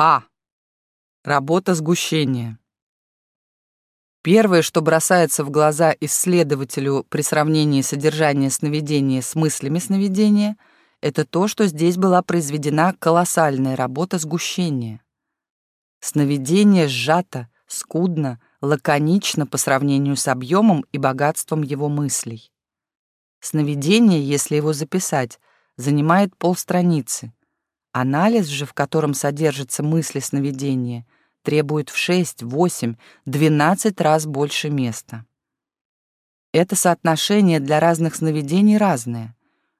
А. Работа сгущения. Первое, что бросается в глаза исследователю при сравнении содержания сновидения с мыслями сновидения, это то, что здесь была произведена колоссальная работа сгущения. Сновидение сжато, скудно, лаконично по сравнению с объемом и богатством его мыслей. Сновидение, если его записать, занимает полстраницы. Анализ же, в котором содержатся мысли сновидения, требует в 6, 8, 12 раз больше места. Это соотношение для разных сновидений разное,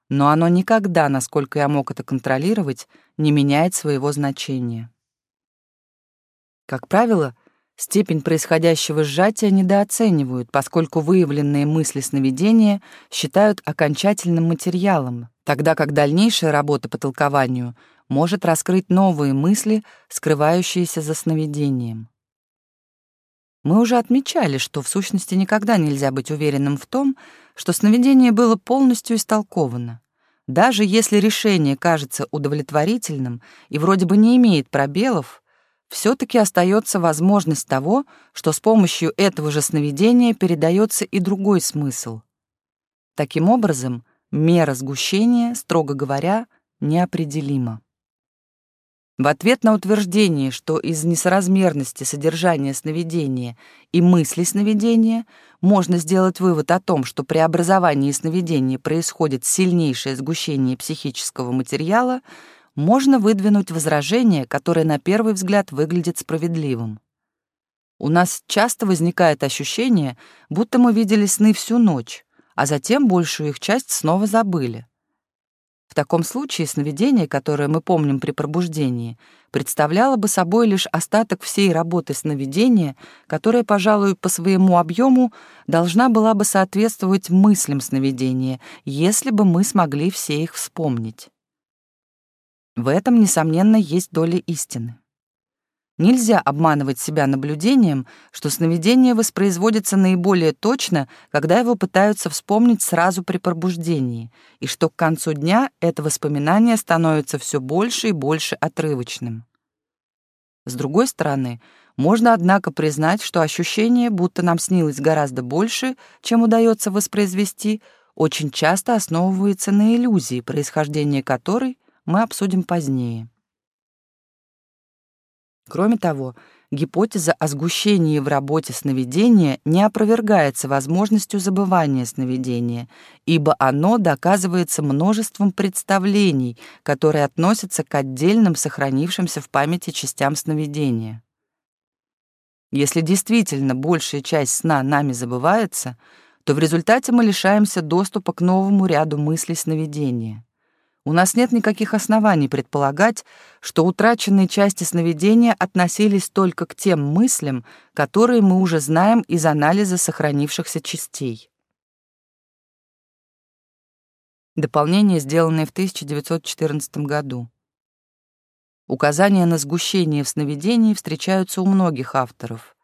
но оно никогда, насколько я мог это контролировать, не меняет своего значения. Как правило, степень происходящего сжатия недооценивают, поскольку выявленные мысли сновидения считают окончательным материалом, тогда как дальнейшая работа по толкованию может раскрыть новые мысли, скрывающиеся за сновидением. Мы уже отмечали, что в сущности никогда нельзя быть уверенным в том, что сновидение было полностью истолковано. Даже если решение кажется удовлетворительным и вроде бы не имеет пробелов, все-таки остается возможность того, что с помощью этого же сновидения передается и другой смысл. Таким образом, мера сгущения, строго говоря, неопределима. В ответ на утверждение, что из несоразмерности содержания сновидения и мысли сновидения можно сделать вывод о том, что при образовании сновидения происходит сильнейшее сгущение психического материала — можно выдвинуть возражение, которое на первый взгляд выглядит справедливым. У нас часто возникает ощущение, будто мы видели сны всю ночь, а затем большую их часть снова забыли. В таком случае сновидение, которое мы помним при пробуждении, представляло бы собой лишь остаток всей работы сновидения, которая, пожалуй, по своему объему должна была бы соответствовать мыслям сновидения, если бы мы смогли все их вспомнить. В этом, несомненно, есть доля истины. Нельзя обманывать себя наблюдением, что сновидение воспроизводится наиболее точно, когда его пытаются вспомнить сразу при пробуждении, и что к концу дня это воспоминание становится все больше и больше отрывочным. С другой стороны, можно, однако, признать, что ощущение, будто нам снилось гораздо больше, чем удается воспроизвести, очень часто основывается на иллюзии, происхождение которой — мы обсудим позднее. Кроме того, гипотеза о сгущении в работе сновидения не опровергается возможностью забывания сновидения, ибо оно доказывается множеством представлений, которые относятся к отдельным сохранившимся в памяти частям сновидения. Если действительно большая часть сна нами забывается, то в результате мы лишаемся доступа к новому ряду мыслей сновидения. У нас нет никаких оснований предполагать, что утраченные части сновидения относились только к тем мыслям, которые мы уже знаем из анализа сохранившихся частей. Дополнение, сделанное в 1914 году. Указания на сгущение в сновидении встречаются у многих авторов.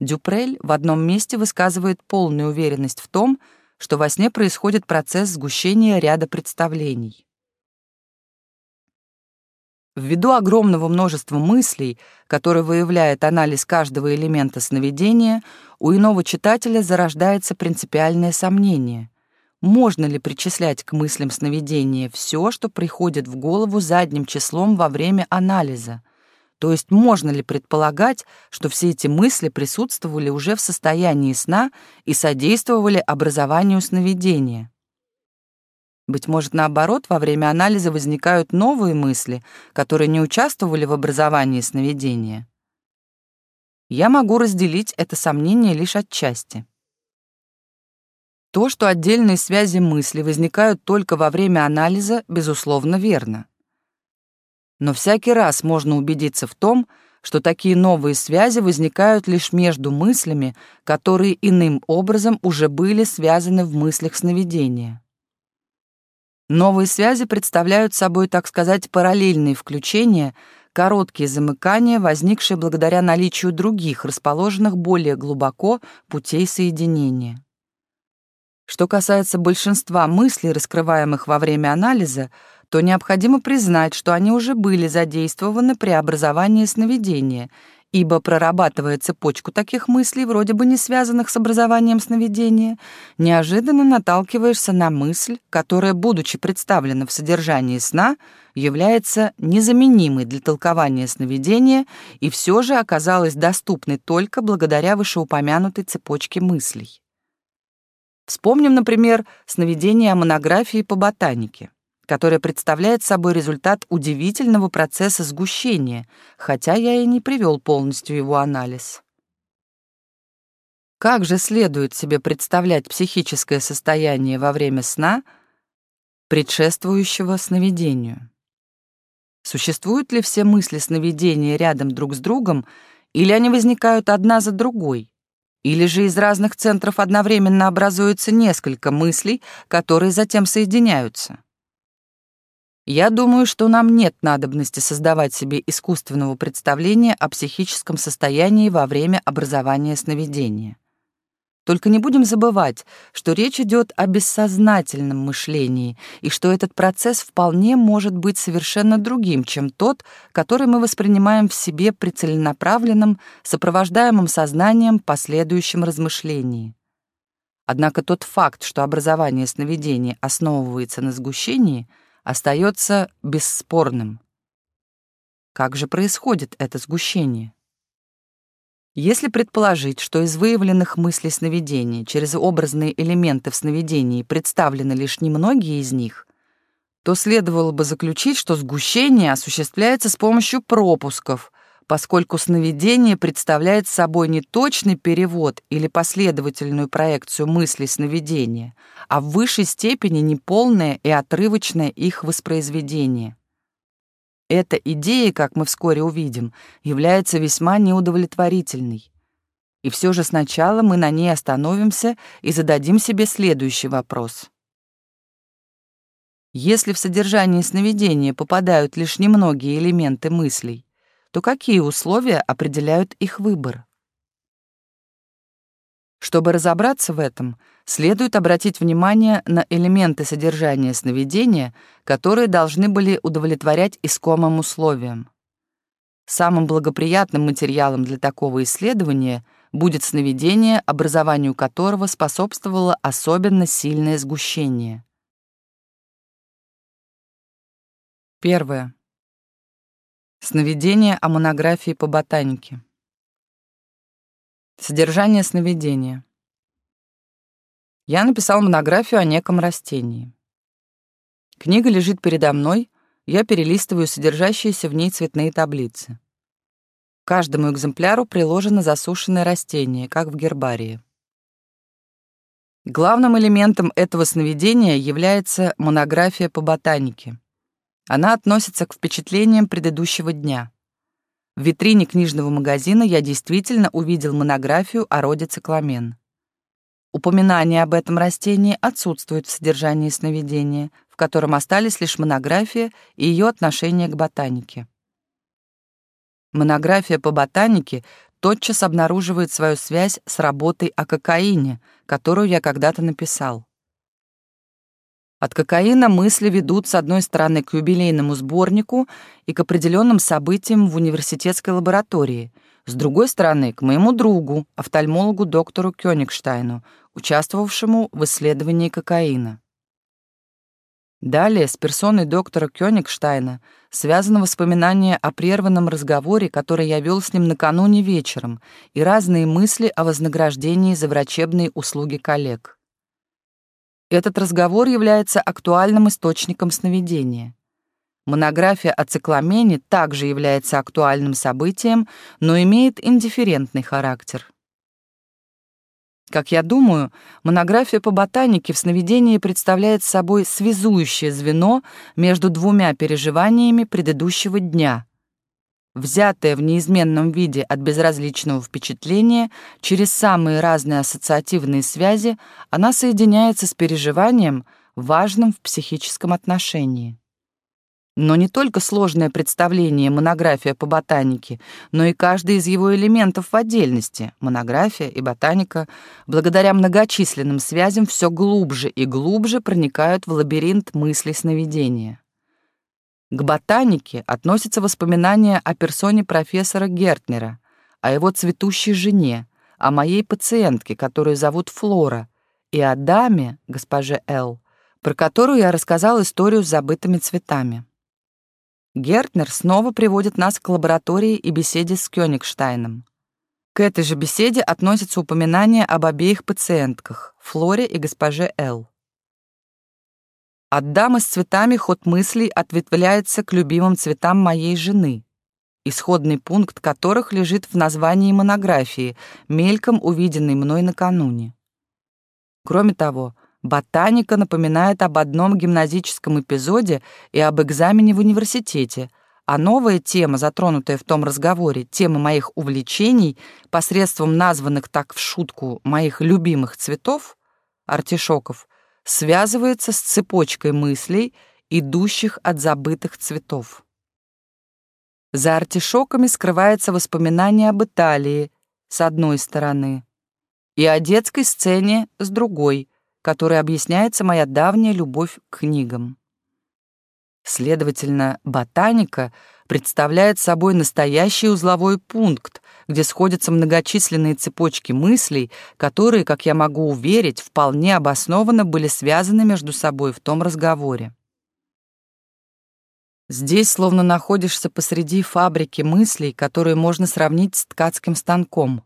Дюпрель в одном месте высказывает полную уверенность в том, что во сне происходит процесс сгущения ряда представлений. Ввиду огромного множества мыслей, которые выявляет анализ каждого элемента сновидения, у иного читателя зарождается принципиальное сомнение. Можно ли причислять к мыслям сновидения все, что приходит в голову задним числом во время анализа? То есть можно ли предполагать, что все эти мысли присутствовали уже в состоянии сна и содействовали образованию сновидения? Быть может, наоборот, во время анализа возникают новые мысли, которые не участвовали в образовании сновидения. Я могу разделить это сомнение лишь отчасти. То, что отдельные связи мысли возникают только во время анализа, безусловно, верно. Но всякий раз можно убедиться в том, что такие новые связи возникают лишь между мыслями, которые иным образом уже были связаны в мыслях сновидения. Новые связи представляют собой, так сказать, параллельные включения, короткие замыкания, возникшие благодаря наличию других, расположенных более глубоко, путей соединения. Что касается большинства мыслей, раскрываемых во время анализа, то необходимо признать, что они уже были задействованы при образовании сновидения, ибо прорабатывая цепочку таких мыслей, вроде бы не связанных с образованием сновидения, неожиданно наталкиваешься на мысль, которая, будучи представлена в содержании сна, является незаменимой для толкования сновидения и все же оказалась доступной только благодаря вышеупомянутой цепочке мыслей. Вспомним, например, сновидение о монографии по ботанике которая представляет собой результат удивительного процесса сгущения, хотя я и не привел полностью его анализ. Как же следует себе представлять психическое состояние во время сна, предшествующего сновидению? Существуют ли все мысли сновидения рядом друг с другом, или они возникают одна за другой? Или же из разных центров одновременно образуется несколько мыслей, которые затем соединяются? Я думаю, что нам нет надобности создавать себе искусственного представления о психическом состоянии во время образования сновидения. Только не будем забывать, что речь идет о бессознательном мышлении и что этот процесс вполне может быть совершенно другим, чем тот, который мы воспринимаем в себе при целенаправленном, сопровождаемом сознанием последующем размышлении. Однако тот факт, что образование сновидения основывается на сгущении — остается бесспорным. Как же происходит это сгущение? Если предположить, что из выявленных мыслей сновидений через образные элементы в сновидении представлены лишь немногие из них, то следовало бы заключить, что сгущение осуществляется с помощью пропусков, поскольку сновидение представляет собой не точный перевод или последовательную проекцию мыслей сновидения, а в высшей степени неполное и отрывочное их воспроизведение. Эта идея, как мы вскоре увидим, является весьма неудовлетворительной. И все же сначала мы на ней остановимся и зададим себе следующий вопрос. Если в содержании сновидения попадают лишь немногие элементы мыслей, то какие условия определяют их выбор? Чтобы разобраться в этом, следует обратить внимание на элементы содержания сновидения, которые должны были удовлетворять искомым условиям. Самым благоприятным материалом для такого исследования будет сновидение, образованию которого способствовало особенно сильное сгущение. Первое. Сновидение о монографии по ботанике. Содержание сновидения. Я написал монографию о неком растении. Книга лежит передо мной, я перелистываю содержащиеся в ней цветные таблицы. каждому экземпляру приложено засушенное растение, как в гербарии. Главным элементом этого сновидения является монография по ботанике. Она относится к впечатлениям предыдущего дня. В витрине книжного магазина я действительно увидел монографию о роде цикламен. Упоминание об этом растении отсутствует в содержании сновидения, в котором остались лишь монография и ее отношение к ботанике. Монография по ботанике тотчас обнаруживает свою связь с работой о кокаине, которую я когда-то написал. От кокаина мысли ведут, с одной стороны, к юбилейному сборнику и к определенным событиям в университетской лаборатории, с другой стороны, к моему другу, офтальмологу доктору Кёнигштайну, участвовавшему в исследовании кокаина. Далее с персоной доктора Кёнигштайна связано воспоминание о прерванном разговоре, который я вел с ним накануне вечером, и разные мысли о вознаграждении за врачебные услуги коллег. Этот разговор является актуальным источником сновидения. Монография о цикламене также является актуальным событием, но имеет индифферентный характер. Как я думаю, монография по ботанике в сновидении представляет собой связующее звено между двумя переживаниями предыдущего дня, взятая в неизменном виде от безразличного впечатления, через самые разные ассоциативные связи, она соединяется с переживанием, важным в психическом отношении. Но не только сложное представление монография по ботанике, но и каждый из его элементов в отдельности, монография и ботаника, благодаря многочисленным связям все глубже и глубже проникают в лабиринт мыслей сновидения. К ботанике относятся воспоминания о персоне профессора Гертнера, о его цветущей жене, о моей пациентке, которую зовут Флора, и о даме, госпоже Л., про которую я рассказал историю с забытыми цветами. Гертнер снова приводит нас к лаборатории и беседе с Кёнигштайном. К этой же беседе относятся упоминания об обеих пациентках, Флоре и госпоже Л. От дамы с цветами ход мыслей ответвляется к любимым цветам моей жены, исходный пункт которых лежит в названии монографии, мельком увиденной мной накануне. Кроме того, ботаника напоминает об одном гимназическом эпизоде и об экзамене в университете, а новая тема, затронутая в том разговоре, тема моих увлечений, посредством названных так в шутку моих любимых цветов, артишоков, связывается с цепочкой мыслей, идущих от забытых цветов. За артишоками скрывается воспоминание об Италии с одной стороны и о детской сцене с другой, которой объясняется моя давняя любовь к книгам. Следовательно, ботаника представляет собой настоящий узловой пункт, где сходятся многочисленные цепочки мыслей, которые, как я могу уверить, вполне обоснованно были связаны между собой в том разговоре. Здесь словно находишься посреди фабрики мыслей, которые можно сравнить с ткацким станком.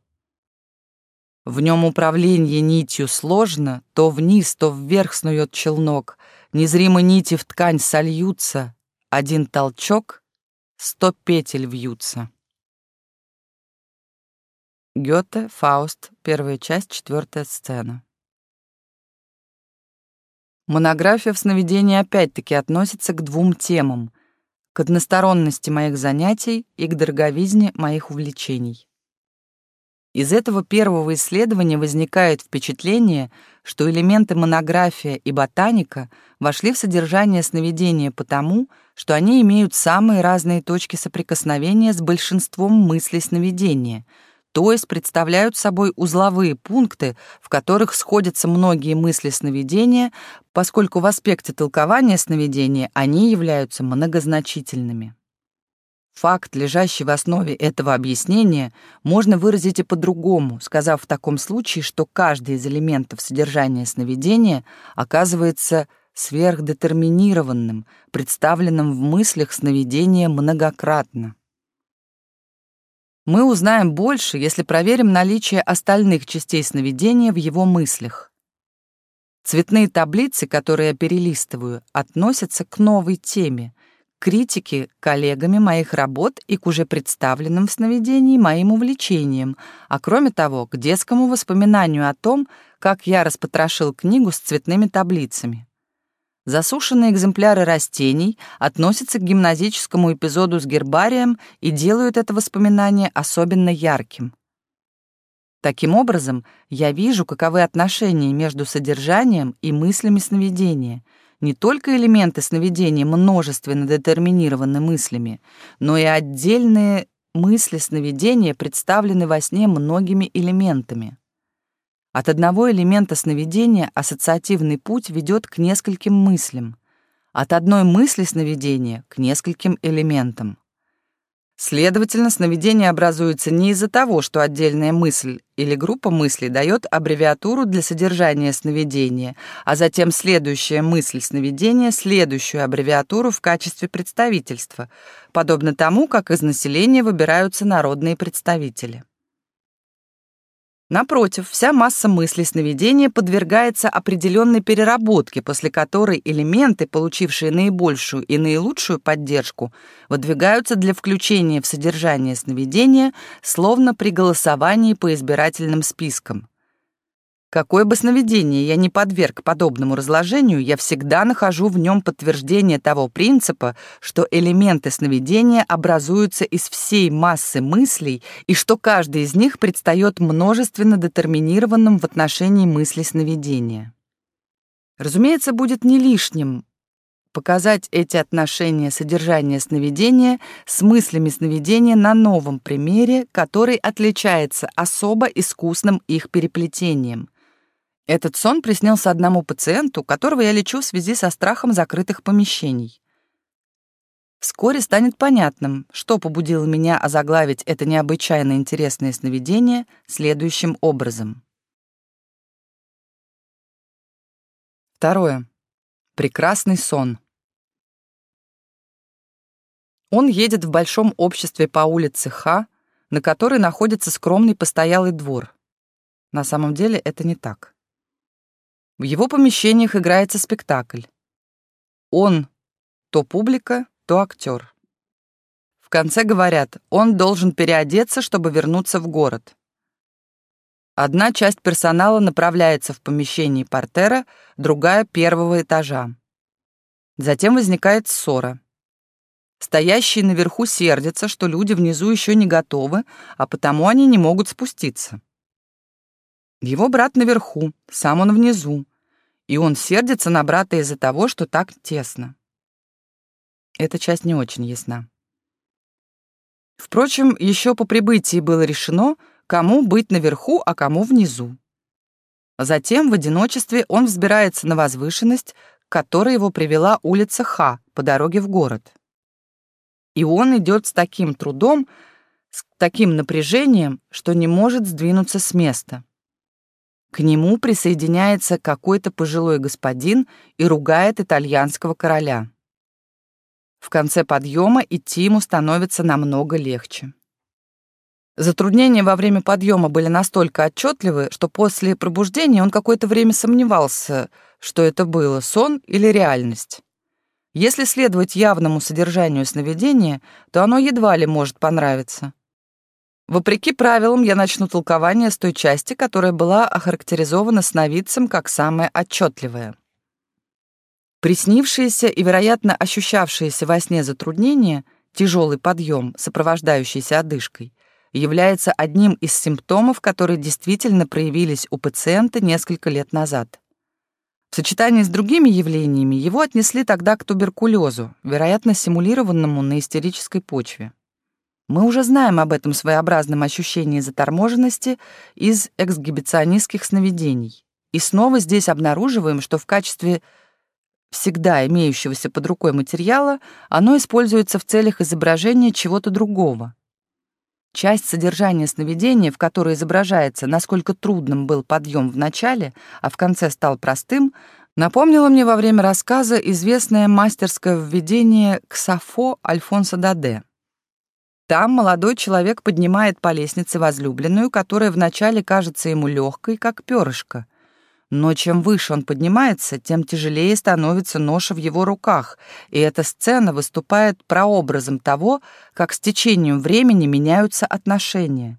В нем управление нитью сложно, то вниз, то вверх снует челнок, Незримо нити в ткань сольются, один толчок, сто петель вьются. Гёте, Фауст, первая часть, четвертая сцена. Монография в сновидении опять-таки относится к двум темам — к односторонности моих занятий и к дороговизне моих увлечений. Из этого первого исследования возникает впечатление, что элементы монография и ботаника вошли в содержание сновидения потому, что они имеют самые разные точки соприкосновения с большинством мыслей сновидения, то есть представляют собой узловые пункты, в которых сходятся многие мысли сновидения, поскольку в аспекте толкования сновидения они являются многозначительными. Факт, лежащий в основе этого объяснения, можно выразить и по-другому, сказав в таком случае, что каждый из элементов содержания сновидения оказывается сверхдетерминированным, представленным в мыслях сновидения многократно. Мы узнаем больше, если проверим наличие остальных частей сновидения в его мыслях. Цветные таблицы, которые я перелистываю, относятся к новой теме, критики коллегами моих работ и к уже представленным в сновидении моим увлечениям, а кроме того, к детскому воспоминанию о том, как я распотрошил книгу с цветными таблицами. Засушенные экземпляры растений относятся к гимназическому эпизоду с гербарием и делают это воспоминание особенно ярким. Таким образом, я вижу, каковы отношения между содержанием и мыслями сновидения — не только элементы сновидения множественно детерминированы мыслями, но и отдельные мысли сновидения представлены во сне многими элементами. От одного элемента сновидения ассоциативный путь ведет к нескольким мыслям, от одной мысли сновидения к нескольким элементам. Следовательно, сновидение образуется не из-за того, что отдельная мысль или группа мыслей дает аббревиатуру для содержания сновидения, а затем следующая мысль сновидения следующую аббревиатуру в качестве представительства, подобно тому, как из населения выбираются народные представители. Напротив, вся масса мыслей сновидения подвергается определенной переработке, после которой элементы, получившие наибольшую и наилучшую поддержку, выдвигаются для включения в содержание сновидения, словно при голосовании по избирательным спискам. Какое бы сновидение я ни подверг подобному разложению, я всегда нахожу в нем подтверждение того принципа, что элементы сновидения образуются из всей массы мыслей и что каждый из них предстает множественно детерминированным в отношении мысли сновидения. Разумеется, будет не лишним показать эти отношения содержания сновидения с мыслями сновидения на новом примере, который отличается особо искусным их переплетением. Этот сон приснился одному пациенту, которого я лечу в связи со страхом закрытых помещений. Вскоре станет понятным, что побудило меня озаглавить это необычайно интересное сновидение следующим образом. Второе. Прекрасный сон. Он едет в большом обществе по улице Ха, на которой находится скромный постоялый двор. На самом деле это не так. В его помещениях играется спектакль. Он то публика, то актер. В конце говорят, он должен переодеться, чтобы вернуться в город. Одна часть персонала направляется в помещение портера, другая — первого этажа. Затем возникает ссора. Стоящие наверху сердятся, что люди внизу еще не готовы, а потому они не могут спуститься. Его брат наверху, сам он внизу, и он сердится на брата из-за того, что так тесно. Эта часть не очень ясна. Впрочем, еще по прибытии было решено, кому быть наверху, а кому внизу. Затем в одиночестве он взбирается на возвышенность, к которой его привела улица Ха по дороге в город. И он идет с таким трудом, с таким напряжением, что не может сдвинуться с места. К нему присоединяется какой-то пожилой господин и ругает итальянского короля. В конце подъема идти ему становится намного легче. Затруднения во время подъема были настолько отчетливы, что после пробуждения он какое-то время сомневался, что это было сон или реальность. Если следовать явному содержанию сновидения, то оно едва ли может понравиться. Вопреки правилам, я начну толкование с той части, которая была охарактеризована сновидцем как самая отчетливая. Приснившиеся и, вероятно, ощущавшиеся во сне затруднения, тяжелый подъем, сопровождающийся одышкой, является одним из симптомов, которые действительно проявились у пациента несколько лет назад. В сочетании с другими явлениями его отнесли тогда к туберкулезу, вероятно, симулированному на истерической почве. Мы уже знаем об этом своеобразном ощущении заторможенности из эксгибиционистских сновидений. И снова здесь обнаруживаем, что в качестве всегда имеющегося под рукой материала оно используется в целях изображения чего-то другого. Часть содержания сновидения, в которой изображается, насколько трудным был подъем в начале, а в конце стал простым, напомнила мне во время рассказа известное мастерское введение к Сафо Альфонса Даде. Там молодой человек поднимает по лестнице возлюбленную, которая вначале кажется ему легкой, как перышко. Но чем выше он поднимается, тем тяжелее становится ноша в его руках, и эта сцена выступает прообразом того, как с течением времени меняются отношения.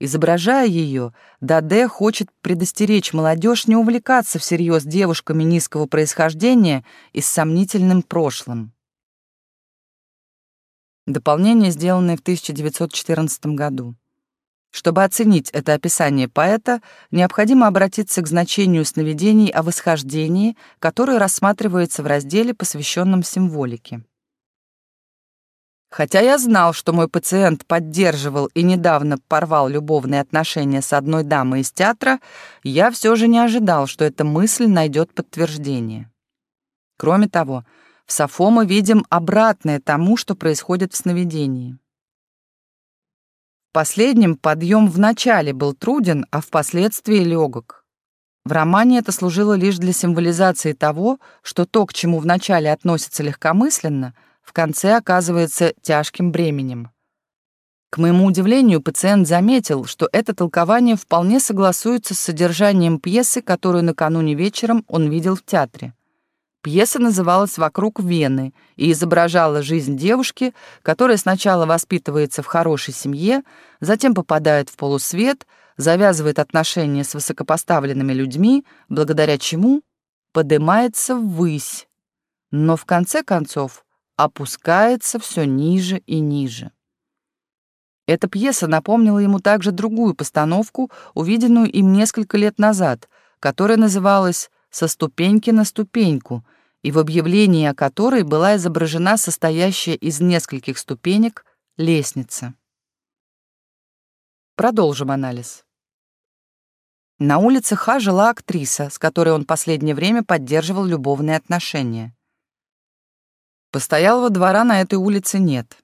Изображая ее, Даде хочет предостеречь молодежь не увлекаться всерьез девушками низкого происхождения и с сомнительным прошлым. Дополнение, сделанное в 1914 году. Чтобы оценить это описание поэта, необходимо обратиться к значению сновидений о восхождении, которое рассматривается в разделе, посвященном символике. Хотя я знал, что мой пациент поддерживал и недавно порвал любовные отношения с одной дамой из театра, я все же не ожидал, что эта мысль найдет подтверждение. Кроме того, в Сафо мы видим обратное тому, что происходит в сновидении последнем подъем в начале был труден, а впоследствии легок. В романе это служило лишь для символизации того, что то, к чему вначале относится легкомысленно, в конце оказывается тяжким бременем. К моему удивлению, пациент заметил, что это толкование вполне согласуется с содержанием пьесы, которую накануне вечером он видел в театре. Пьеса называлась «Вокруг Вены» и изображала жизнь девушки, которая сначала воспитывается в хорошей семье, затем попадает в полусвет, завязывает отношения с высокопоставленными людьми, благодаря чему поднимается ввысь, но в конце концов опускается все ниже и ниже. Эта пьеса напомнила ему также другую постановку, увиденную им несколько лет назад, которая называлась «Со ступеньки на ступеньку», и в объявлении о которой была изображена состоящая из нескольких ступенек лестница. Продолжим анализ. На улице Ха жила актриса, с которой он последнее время поддерживал любовные отношения. Постоялого двора на этой улице нет.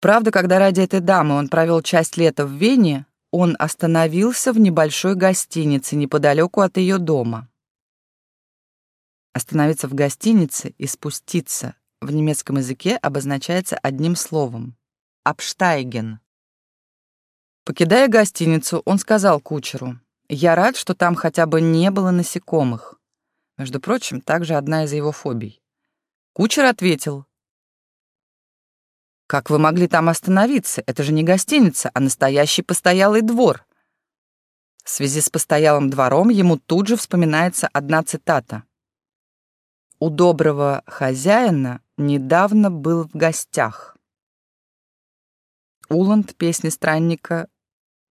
Правда, когда ради этой дамы он провел часть лета в Вене, он остановился в небольшой гостинице неподалеку от ее дома. Остановиться в гостинице и спуститься в немецком языке обозначается одним словом — «абштайген». Покидая гостиницу, он сказал кучеру, «Я рад, что там хотя бы не было насекомых». Между прочим, также одна из его фобий. Кучер ответил, «Как вы могли там остановиться? Это же не гостиница, а настоящий постоялый двор». В связи с постоялым двором ему тут же вспоминается одна цитата. «У доброго хозяина недавно был в гостях». Уланд, песни странника,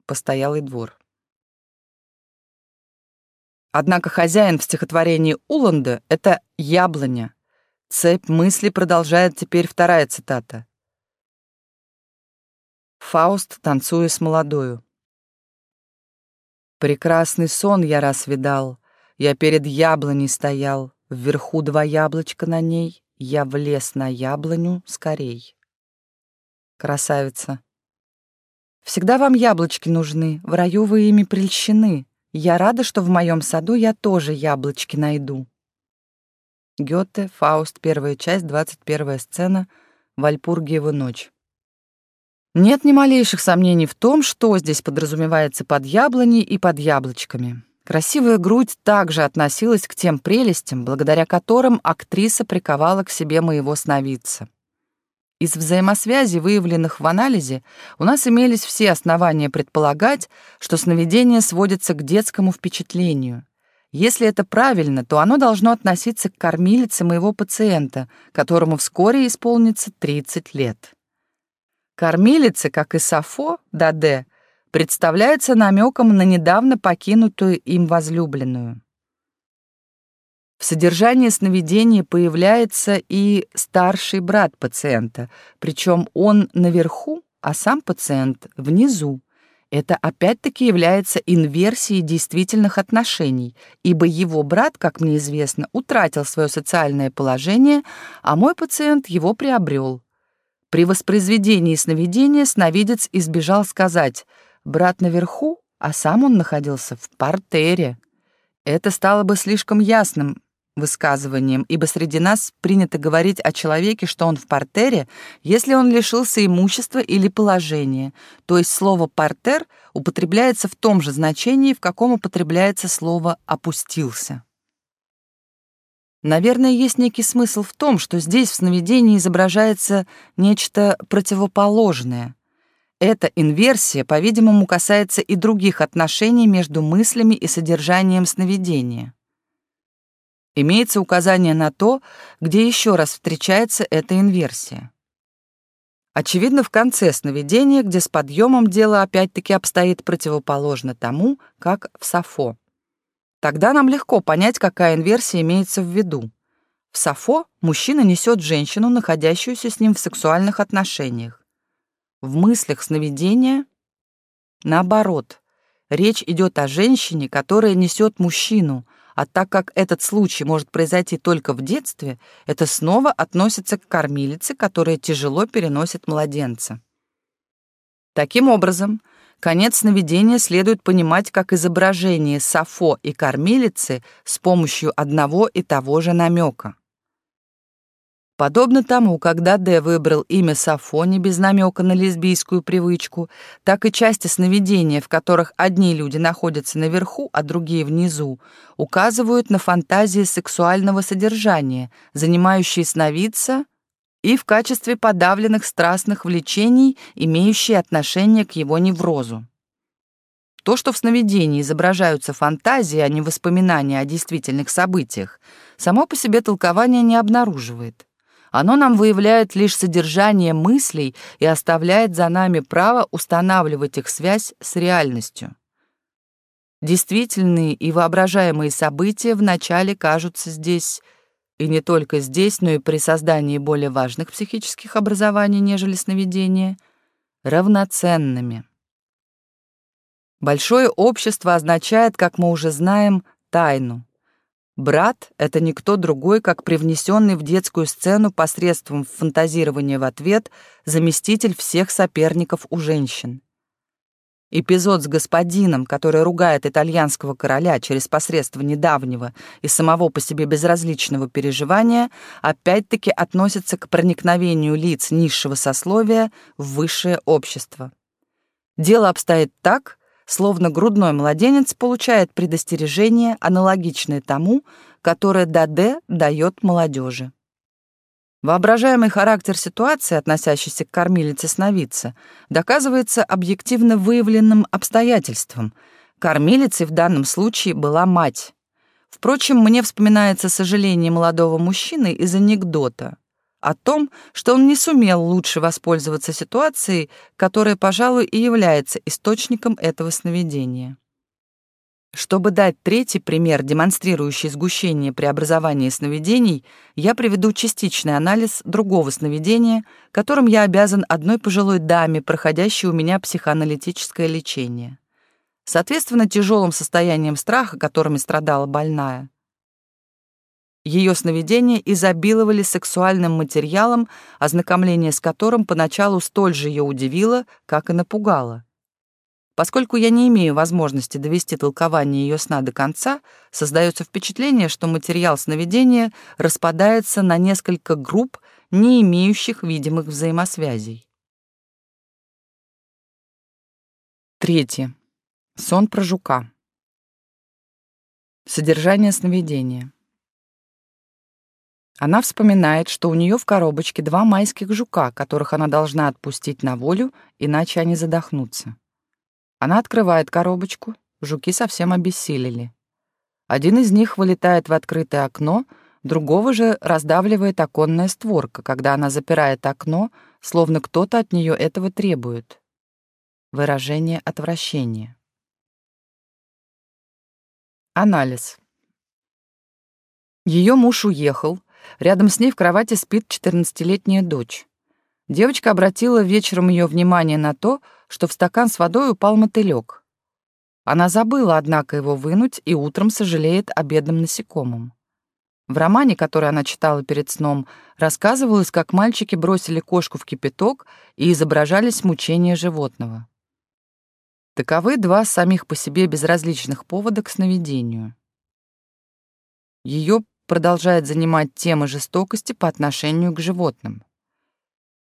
постоялый двор. Однако хозяин в стихотворении Уланда — это яблоня. Цепь мысли продолжает теперь вторая цитата. Фауст, танцуя с молодою. Прекрасный сон я раз видал, я перед яблоней стоял, вверху два яблочка на ней, я влез на яблоню скорей. Красавица. Всегда вам яблочки нужны, в раю вы ими прельщены. Я рада, что в моем саду я тоже яблочки найду. Гёте, Фауст, первая часть, двадцать первая сцена, Вальпургиева ночь. Нет ни малейших сомнений в том, что здесь подразумевается под яблоней и под яблочками. Красивая грудь также относилась к тем прелестям, благодаря которым актриса приковала к себе моего сновидца. Из взаимосвязей, выявленных в анализе, у нас имелись все основания предполагать, что сновидение сводится к детскому впечатлению. Если это правильно, то оно должно относиться к кормилице моего пациента, которому вскоре исполнится 30 лет. Кормилица, как и Сафо, Даде, представляется намеком на недавно покинутую им возлюбленную. В содержании сновидения появляется и старший брат пациента, причем он наверху, а сам пациент внизу. Это опять-таки является инверсией действительных отношений, ибо его брат, как мне известно, утратил свое социальное положение, а мой пациент его приобрел. При воспроизведении сновидения сновидец избежал сказать «брат наверху», а сам он находился в партере. Это стало бы слишком ясным высказыванием, ибо среди нас принято говорить о человеке, что он в партере, если он лишился имущества или положения, то есть слово «партер» употребляется в том же значении, в каком употребляется слово «опустился». Наверное, есть некий смысл в том, что здесь в сновидении изображается нечто противоположное. Эта инверсия, по-видимому, касается и других отношений между мыслями и содержанием сновидения. Имеется указание на то, где еще раз встречается эта инверсия. Очевидно, в конце сновидения, где с подъемом дело опять-таки обстоит противоположно тому, как в Сафо. Тогда нам легко понять, какая инверсия имеется в виду. В Сафо мужчина несет женщину, находящуюся с ним в сексуальных отношениях. В мыслях сновидения наоборот. Речь идет о женщине, которая несет мужчину, а так как этот случай может произойти только в детстве, это снова относится к кормилице, которая тяжело переносит младенца. Таким образом, Конец сновидения следует понимать как изображение Сафо и кормилицы с помощью одного и того же намека. Подобно тому, когда Д выбрал имя Сафо не без намека на лесбийскую привычку, так и части сновидения, в которых одни люди находятся наверху, а другие внизу, указывают на фантазии сексуального содержания, занимающие сновидца и в качестве подавленных страстных влечений, имеющие отношение к его неврозу. То, что в сновидении изображаются фантазии, а не воспоминания о действительных событиях, само по себе толкование не обнаруживает. Оно нам выявляет лишь содержание мыслей и оставляет за нами право устанавливать их связь с реальностью. Действительные и воображаемые события вначале кажутся здесь и не только здесь, но и при создании более важных психических образований, нежели сновидения, равноценными. Большое общество означает, как мы уже знаем, тайну. Брат — это никто другой, как привнесенный в детскую сцену посредством фантазирования в ответ заместитель всех соперников у женщин. Эпизод с господином, который ругает итальянского короля через посредство недавнего и самого по себе безразличного переживания, опять-таки относится к проникновению лиц низшего сословия в высшее общество. Дело обстоит так, словно грудной младенец получает предостережение, аналогичное тому, которое Даде дает молодежи. Воображаемый характер ситуации, относящейся к кормилице-сновидце, доказывается объективно выявленным обстоятельством. Кормилицей в данном случае была мать. Впрочем, мне вспоминается сожаление молодого мужчины из анекдота о том, что он не сумел лучше воспользоваться ситуацией, которая, пожалуй, и является источником этого сновидения. Чтобы дать третий пример, демонстрирующий сгущение при образовании сновидений, я приведу частичный анализ другого сновидения, которым я обязан одной пожилой даме, проходящей у меня психоаналитическое лечение. Соответственно, тяжелым состоянием страха, которыми страдала больная. Ее сновидения изобиловали сексуальным материалом, ознакомление с которым поначалу столь же ее удивило, как и напугало. Поскольку я не имею возможности довести толкование ее сна до конца, создается впечатление, что материал сновидения распадается на несколько групп, не имеющих видимых взаимосвязей. Третье. Сон про жука. Содержание сновидения. Она вспоминает, что у нее в коробочке два майских жука, которых она должна отпустить на волю, иначе они задохнутся. Она открывает коробочку, жуки совсем обессилели. Один из них вылетает в открытое окно, другого же раздавливает оконная створка, когда она запирает окно, словно кто-то от нее этого требует. Выражение отвращения. Анализ. Ее муж уехал, рядом с ней в кровати спит 14-летняя дочь. Девочка обратила вечером ее внимание на то, что в стакан с водой упал мотылек. Она забыла, однако, его вынуть и утром сожалеет о бедном насекомом. В романе, который она читала перед сном, рассказывалось, как мальчики бросили кошку в кипяток и изображались мучения животного. Таковы два самих по себе безразличных повода к сновидению. Ее продолжает занимать тема жестокости по отношению к животным.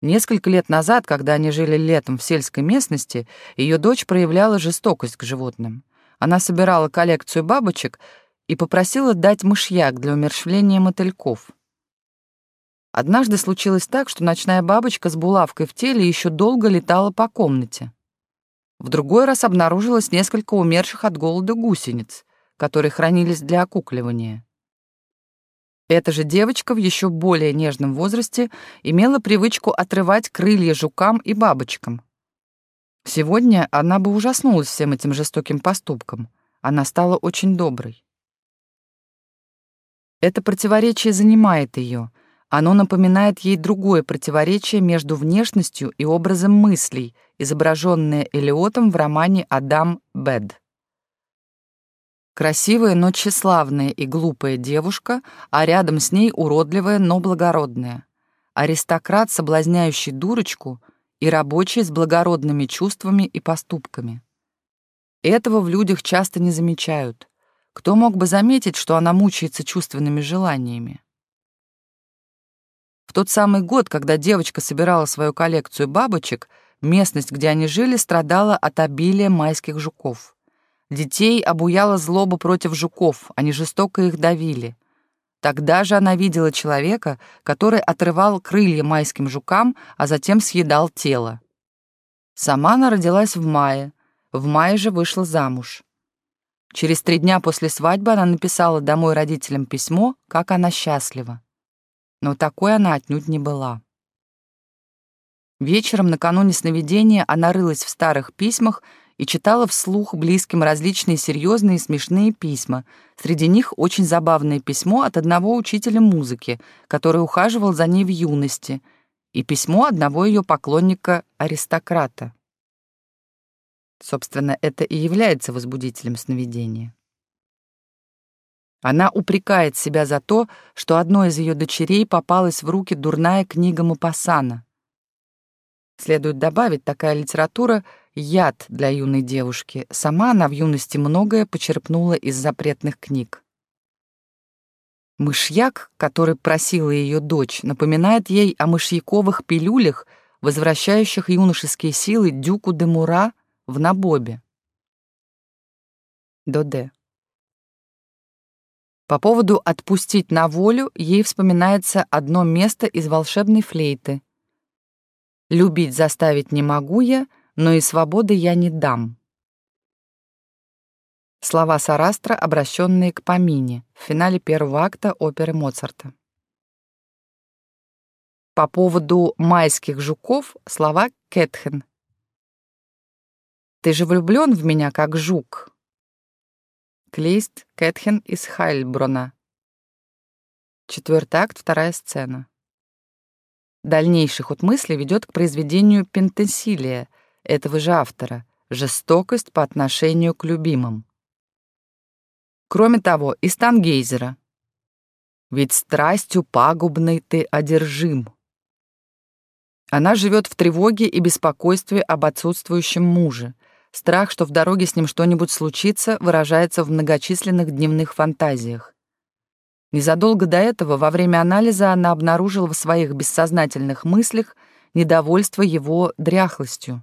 Несколько лет назад, когда они жили летом в сельской местности, ее дочь проявляла жестокость к животным. Она собирала коллекцию бабочек и попросила дать мышьяк для умерщвления мотыльков. Однажды случилось так, что ночная бабочка с булавкой в теле еще долго летала по комнате. В другой раз обнаружилось несколько умерших от голода гусениц, которые хранились для окукливания. Эта же девочка в еще более нежном возрасте имела привычку отрывать крылья жукам и бабочкам. Сегодня она бы ужаснулась всем этим жестоким поступкам. Она стала очень доброй. Это противоречие занимает ее. Оно напоминает ей другое противоречие между внешностью и образом мыслей, изображенное Элиотом в романе «Адам Бед». Красивая, но тщеславная и глупая девушка, а рядом с ней уродливая, но благородная. Аристократ, соблазняющий дурочку, и рабочий с благородными чувствами и поступками. Этого в людях часто не замечают. Кто мог бы заметить, что она мучается чувственными желаниями? В тот самый год, когда девочка собирала свою коллекцию бабочек, местность, где они жили, страдала от обилия майских жуков. Детей обуяла злоба против жуков, они жестоко их давили. Тогда же она видела человека, который отрывал крылья майским жукам, а затем съедал тело. Сама она родилась в мае, в мае же вышла замуж. Через три дня после свадьбы она написала домой родителям письмо, как она счастлива. Но такой она отнюдь не была. Вечером накануне сновидения она рылась в старых письмах и читала вслух близким различные серьезные и смешные письма. Среди них очень забавное письмо от одного учителя музыки, который ухаживал за ней в юности, и письмо одного ее поклонника-аристократа. Собственно, это и является возбудителем сновидения. Она упрекает себя за то, что одной из ее дочерей попалась в руки дурная книга Мапасана. Следует добавить, такая литература — яд для юной девушки. Сама она в юности многое почерпнула из запретных книг. Мышьяк, который просила ее дочь, напоминает ей о мышьяковых пилюлях, возвращающих юношеские силы Дюку де Мура в Набобе. Доде. По поводу «отпустить на волю» ей вспоминается одно место из волшебной флейты. «Любить заставить не могу я, но и свободы я не дам». Слова Сарастра, обращенные к Памине в финале первого акта оперы Моцарта. По поводу майских жуков слова Кетхен. «Ты же влюблен в меня, как жук». Клейст Кетхен из Хайльброна. Четвертый акт, вторая сцена. Дальнейший ход мысли ведет к произведению пентенсилия этого же автора, жестокость по отношению к любимым. Кроме того, и Стангейзера. «Ведь страстью пагубной ты одержим». Она живет в тревоге и беспокойстве об отсутствующем муже. Страх, что в дороге с ним что-нибудь случится, выражается в многочисленных дневных фантазиях. Незадолго до этого, во время анализа, она обнаружила в своих бессознательных мыслях недовольство его дряхлостью.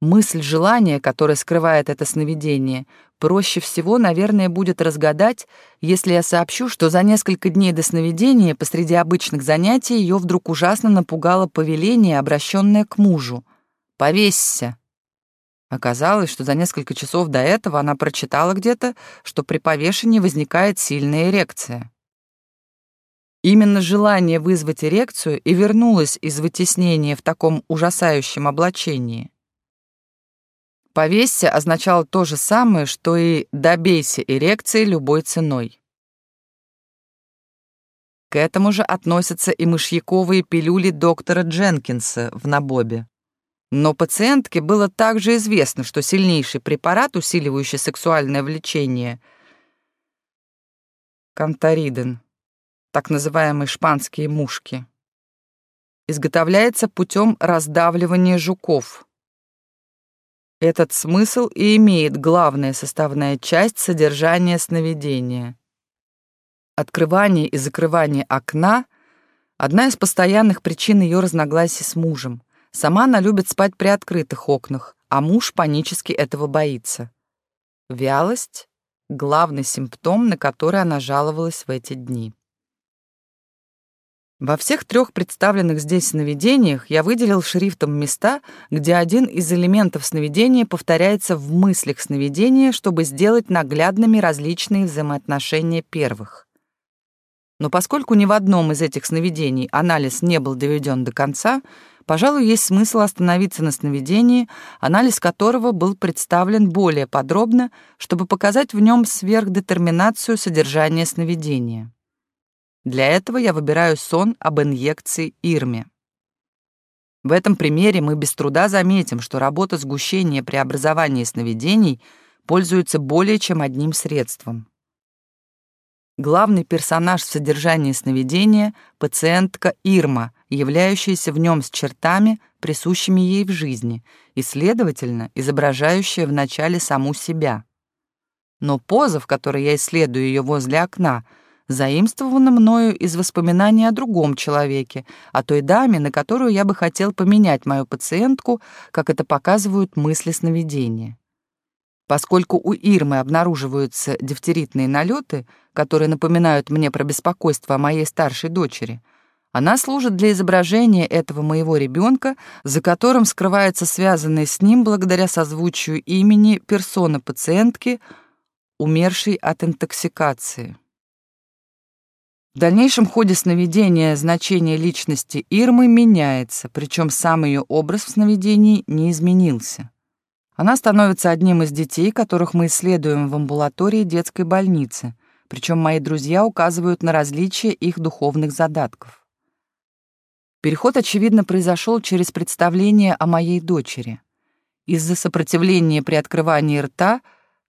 Мысль желания, которая скрывает это сновидение, проще всего, наверное, будет разгадать, если я сообщу, что за несколько дней до сновидения посреди обычных занятий ее вдруг ужасно напугало повеление, обращенное к мужу. «Повесься!» Оказалось, что за несколько часов до этого она прочитала где-то, что при повешении возникает сильная эрекция. Именно желание вызвать эрекцию и вернулось из вытеснения в таком ужасающем облачении. «Повесься» означало то же самое, что и «добейся эрекции любой ценой». К этому же относятся и мышьяковые пилюли доктора Дженкинса в набобе. Но пациентке было также известно, что сильнейший препарат, усиливающий сексуальное влечение, канториден, так называемые шпанские мушки, изготовляется путем раздавливания жуков, этот смысл и имеет главная составная часть содержания сновидения. Открывание и закрывание окна — одна из постоянных причин ее разногласий с мужем. Сама она любит спать при открытых окнах, а муж панически этого боится. Вялость — главный симптом, на который она жаловалась в эти дни. Во всех трех представленных здесь сновидениях я выделил шрифтом места, где один из элементов сновидения повторяется в мыслях сновидения, чтобы сделать наглядными различные взаимоотношения первых. Но поскольку ни в одном из этих сновидений анализ не был доведен до конца, пожалуй, есть смысл остановиться на сновидении, анализ которого был представлен более подробно, чтобы показать в нем сверхдетерминацию содержания сновидения. Для этого я выбираю сон об инъекции Ирме. В этом примере мы без труда заметим, что работа сгущения преобразования сновидений пользуется более чем одним средством. Главный персонаж в содержании сновидения — пациентка Ирма, являющаяся в нем с чертами, присущими ей в жизни, и, следовательно, изображающая вначале саму себя. Но поза, в которой я исследую ее возле окна — заимствовано мною из воспоминаний о другом человеке, о той даме, на которую я бы хотел поменять мою пациентку, как это показывают мысли сновидения. Поскольку у Ирмы обнаруживаются дифтеритные налеты, которые напоминают мне про беспокойство о моей старшей дочери, она служит для изображения этого моего ребенка, за которым скрывается связанная с ним благодаря созвучию имени персона пациентки, умершей от интоксикации. В дальнейшем ходе сновидения значение личности Ирмы меняется, причем сам ее образ в сновидении не изменился. Она становится одним из детей, которых мы исследуем в амбулатории детской больницы, причем мои друзья указывают на различия их духовных задатков. Переход, очевидно, произошел через представление о моей дочери. Из-за сопротивления при открывании рта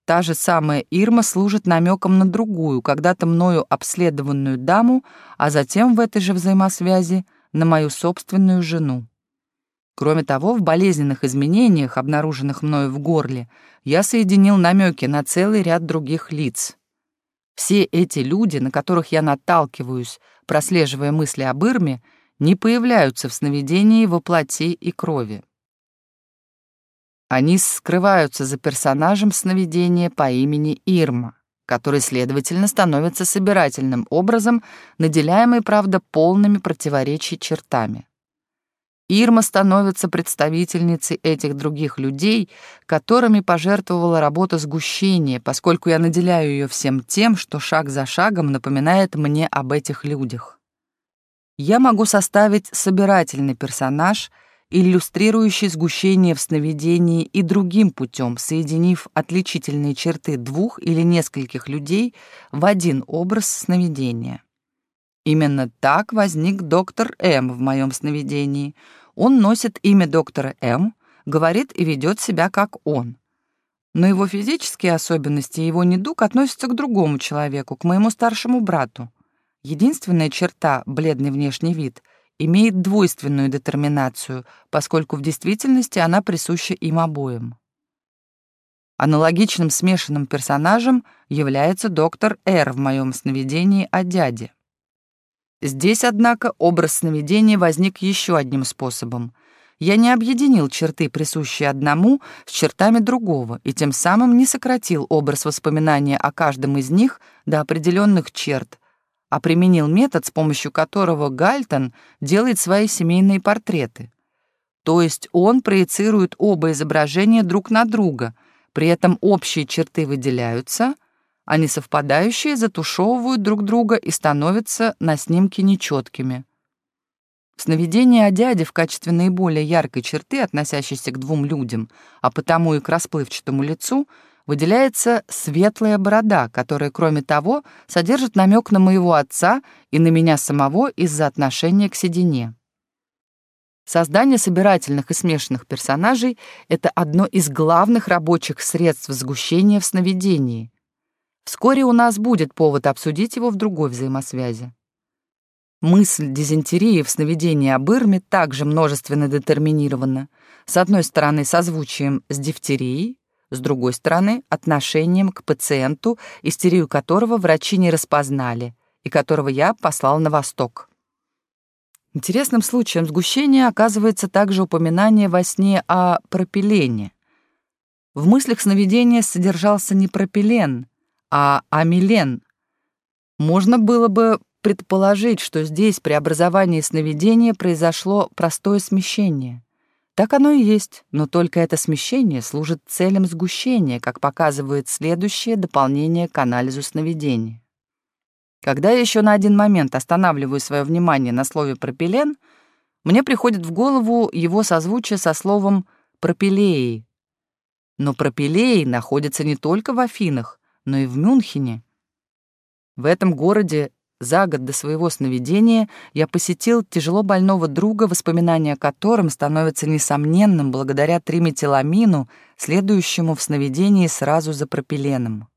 Та же самая Ирма служит намеком на другую, когда-то мною обследованную даму, а затем в этой же взаимосвязи на мою собственную жену. Кроме того, в болезненных изменениях, обнаруженных мною в горле, я соединил намеки на целый ряд других лиц. Все эти люди, на которых я наталкиваюсь, прослеживая мысли об Ирме, не появляются в сновидении во плоти и крови. Они скрываются за персонажем сновидения по имени Ирма, который, следовательно, становится собирательным образом, наделяемый, правда, полными противоречий чертами. Ирма становится представительницей этих других людей, которыми пожертвовала работа сгущения, поскольку я наделяю ее всем тем, что шаг за шагом напоминает мне об этих людях. Я могу составить собирательный персонаж — иллюстрирующий сгущение в сновидении и другим путем, соединив отличительные черты двух или нескольких людей в один образ сновидения. Именно так возник доктор М в моем сновидении. Он носит имя доктора М, говорит и ведет себя как он. Но его физические особенности и его недуг относятся к другому человеку, к моему старшему брату. Единственная черта — бледный внешний вид — имеет двойственную детерминацию, поскольку в действительности она присуща им обоим. Аналогичным смешанным персонажем является доктор Р в моем сновидении о дяде. Здесь, однако, образ сновидения возник еще одним способом. Я не объединил черты, присущие одному, с чертами другого, и тем самым не сократил образ воспоминания о каждом из них до определенных черт, а применил метод, с помощью которого Гальтон делает свои семейные портреты. То есть он проецирует оба изображения друг на друга, при этом общие черты выделяются, а несовпадающие затушевывают друг друга и становятся на снимке нечеткими. Сновидение о дяде в качестве наиболее яркой черты, относящейся к двум людям, а потому и к расплывчатому лицу — выделяется светлая борода, которая, кроме того, содержит намек на моего отца и на меня самого из-за отношения к седине. Создание собирательных и смешанных персонажей — это одно из главных рабочих средств сгущения в сновидении. Вскоре у нас будет повод обсудить его в другой взаимосвязи. Мысль дизентерии в сновидении об Ирме также множественно детерминирована. С одной стороны, созвучием с дифтерией, с другой стороны, отношением к пациенту, истерию которого врачи не распознали и которого я послал на восток. Интересным случаем сгущения оказывается также упоминание во сне о пропилене. В мыслях сновидения содержался не пропилен, а амилен. Можно было бы предположить, что здесь при образовании сновидения произошло простое смещение. Так оно и есть, но только это смещение служит целям сгущения, как показывает следующее дополнение к анализу сновидений. Когда я еще на один момент останавливаю свое внимание на слове «пропилен», мне приходит в голову его созвучие со словом «пропилеи». Но пропилеи находятся не только в Афинах, но и в Мюнхене. В этом городе за год до своего сновидения я посетил тяжело больного друга, воспоминания о котором становятся несомненным благодаря триметиламину, следующему в сновидении сразу за пропиленом.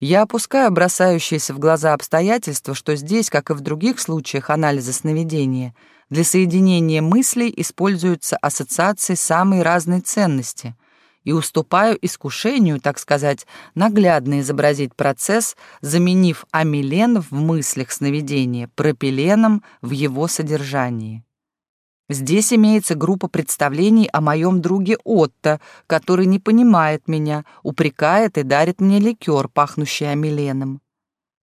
Я опускаю бросающиеся в глаза обстоятельства, что здесь, как и в других случаях анализа сновидения, для соединения мыслей используются ассоциации самой разной ценности — и уступаю искушению, так сказать, наглядно изобразить процесс, заменив амилен в мыслях сновидения пропиленом в его содержании. Здесь имеется группа представлений о моем друге Отто, который не понимает меня, упрекает и дарит мне ликер, пахнущий амиленом.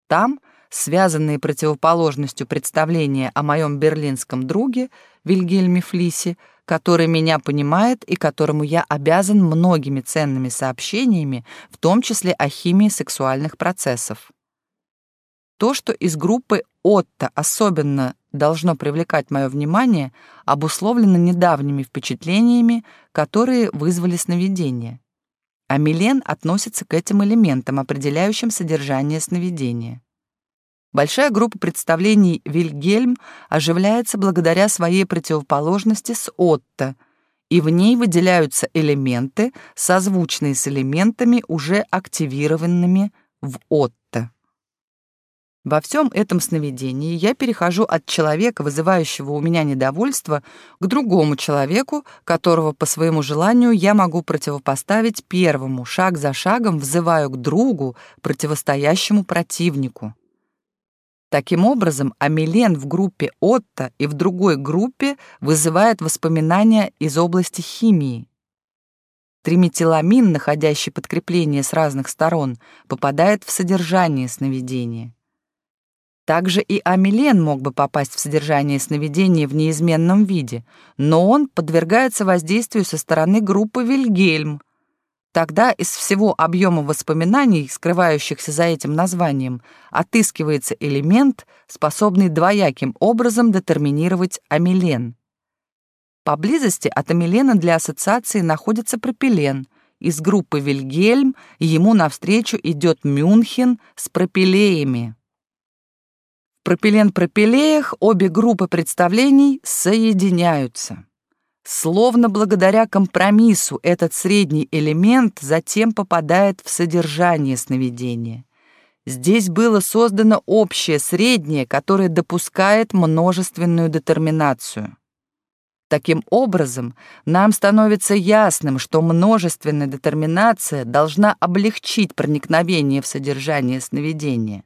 Там связанные противоположностью представления о моем берлинском друге Вильгельме Флисе, который меня понимает и которому я обязан многими ценными сообщениями, в том числе о химии сексуальных процессов. То, что из группы Отто особенно должно привлекать мое внимание, обусловлено недавними впечатлениями, которые вызвали сновидение. А Милен относится к этим элементам, определяющим содержание сновидения. Большая группа представлений Вильгельм оживляется благодаря своей противоположности с Отто, и в ней выделяются элементы, созвучные с элементами, уже активированными в Отто. Во всем этом сновидении я перехожу от человека, вызывающего у меня недовольство, к другому человеку, которого по своему желанию я могу противопоставить первому, шаг за шагом взываю к другу, противостоящему противнику. Таким образом, амилен в группе Отто и в другой группе вызывает воспоминания из области химии. Триметиламин, находящий подкрепление с разных сторон, попадает в содержание сновидения. Также и амилен мог бы попасть в содержание сновидения в неизменном виде, но он подвергается воздействию со стороны группы Вильгельм. Тогда из всего объема воспоминаний, скрывающихся за этим названием, отыскивается элемент, способный двояким образом детерминировать амилен. Поблизости от амилена для ассоциации находится пропилен. Из группы Вильгельм ему навстречу идет Мюнхен с пропилеями пропилен-пропилеях обе группы представлений соединяются. Словно благодаря компромиссу этот средний элемент затем попадает в содержание сновидения. Здесь было создано общее среднее, которое допускает множественную детерминацию. Таким образом, нам становится ясным, что множественная детерминация должна облегчить проникновение в содержание сновидения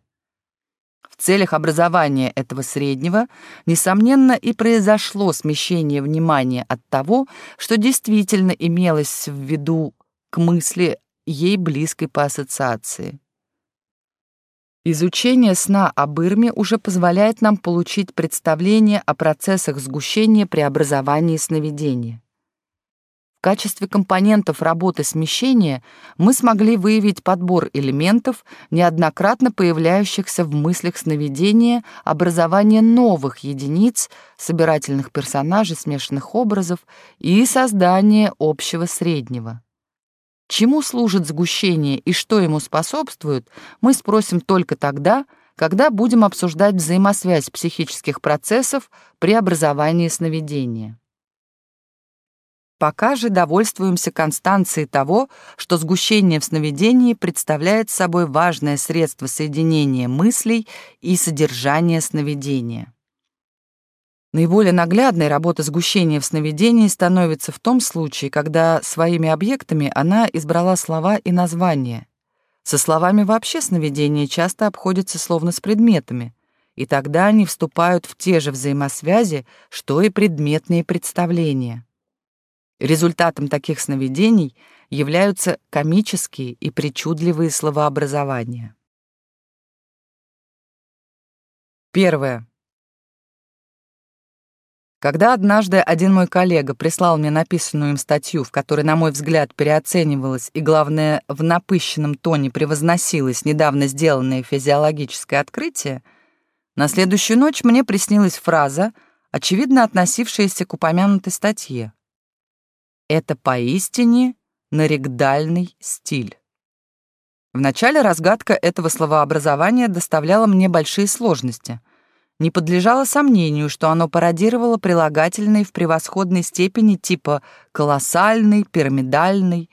целях образования этого среднего, несомненно, и произошло смещение внимания от того, что действительно имелось в виду к мысли ей близкой по ассоциации. Изучение сна об Ирме уже позволяет нам получить представление о процессах сгущения при образовании сновидения. В качестве компонентов работы смещения мы смогли выявить подбор элементов, неоднократно появляющихся в мыслях сновидения, образование новых единиц, собирательных персонажей, смешанных образов и создание общего среднего. Чему служит сгущение и что ему способствует, мы спросим только тогда, когда будем обсуждать взаимосвязь психических процессов при образовании сновидения. Пока же довольствуемся констанцией того, что сгущение в сновидении представляет собой важное средство соединения мыслей и содержания сновидения. Наиболее наглядной работа сгущения в сновидении становится в том случае, когда своими объектами она избрала слова и названия. Со словами вообще сновидение часто обходится словно с предметами, и тогда они вступают в те же взаимосвязи, что и предметные представления. Результатом таких сновидений являются комические и причудливые словообразования. Первое. Когда однажды один мой коллега прислал мне написанную им статью, в которой, на мой взгляд, переоценивалось и, главное, в напыщенном тоне превозносилось недавно сделанное физиологическое открытие, на следующую ночь мне приснилась фраза, очевидно относившаяся к упомянутой статье. Это поистине наригдальный стиль. Вначале разгадка этого словообразования доставляла мне большие сложности. Не подлежало сомнению, что оно пародировало прилагательные в превосходной степени типа «колоссальный», «пирамидальный».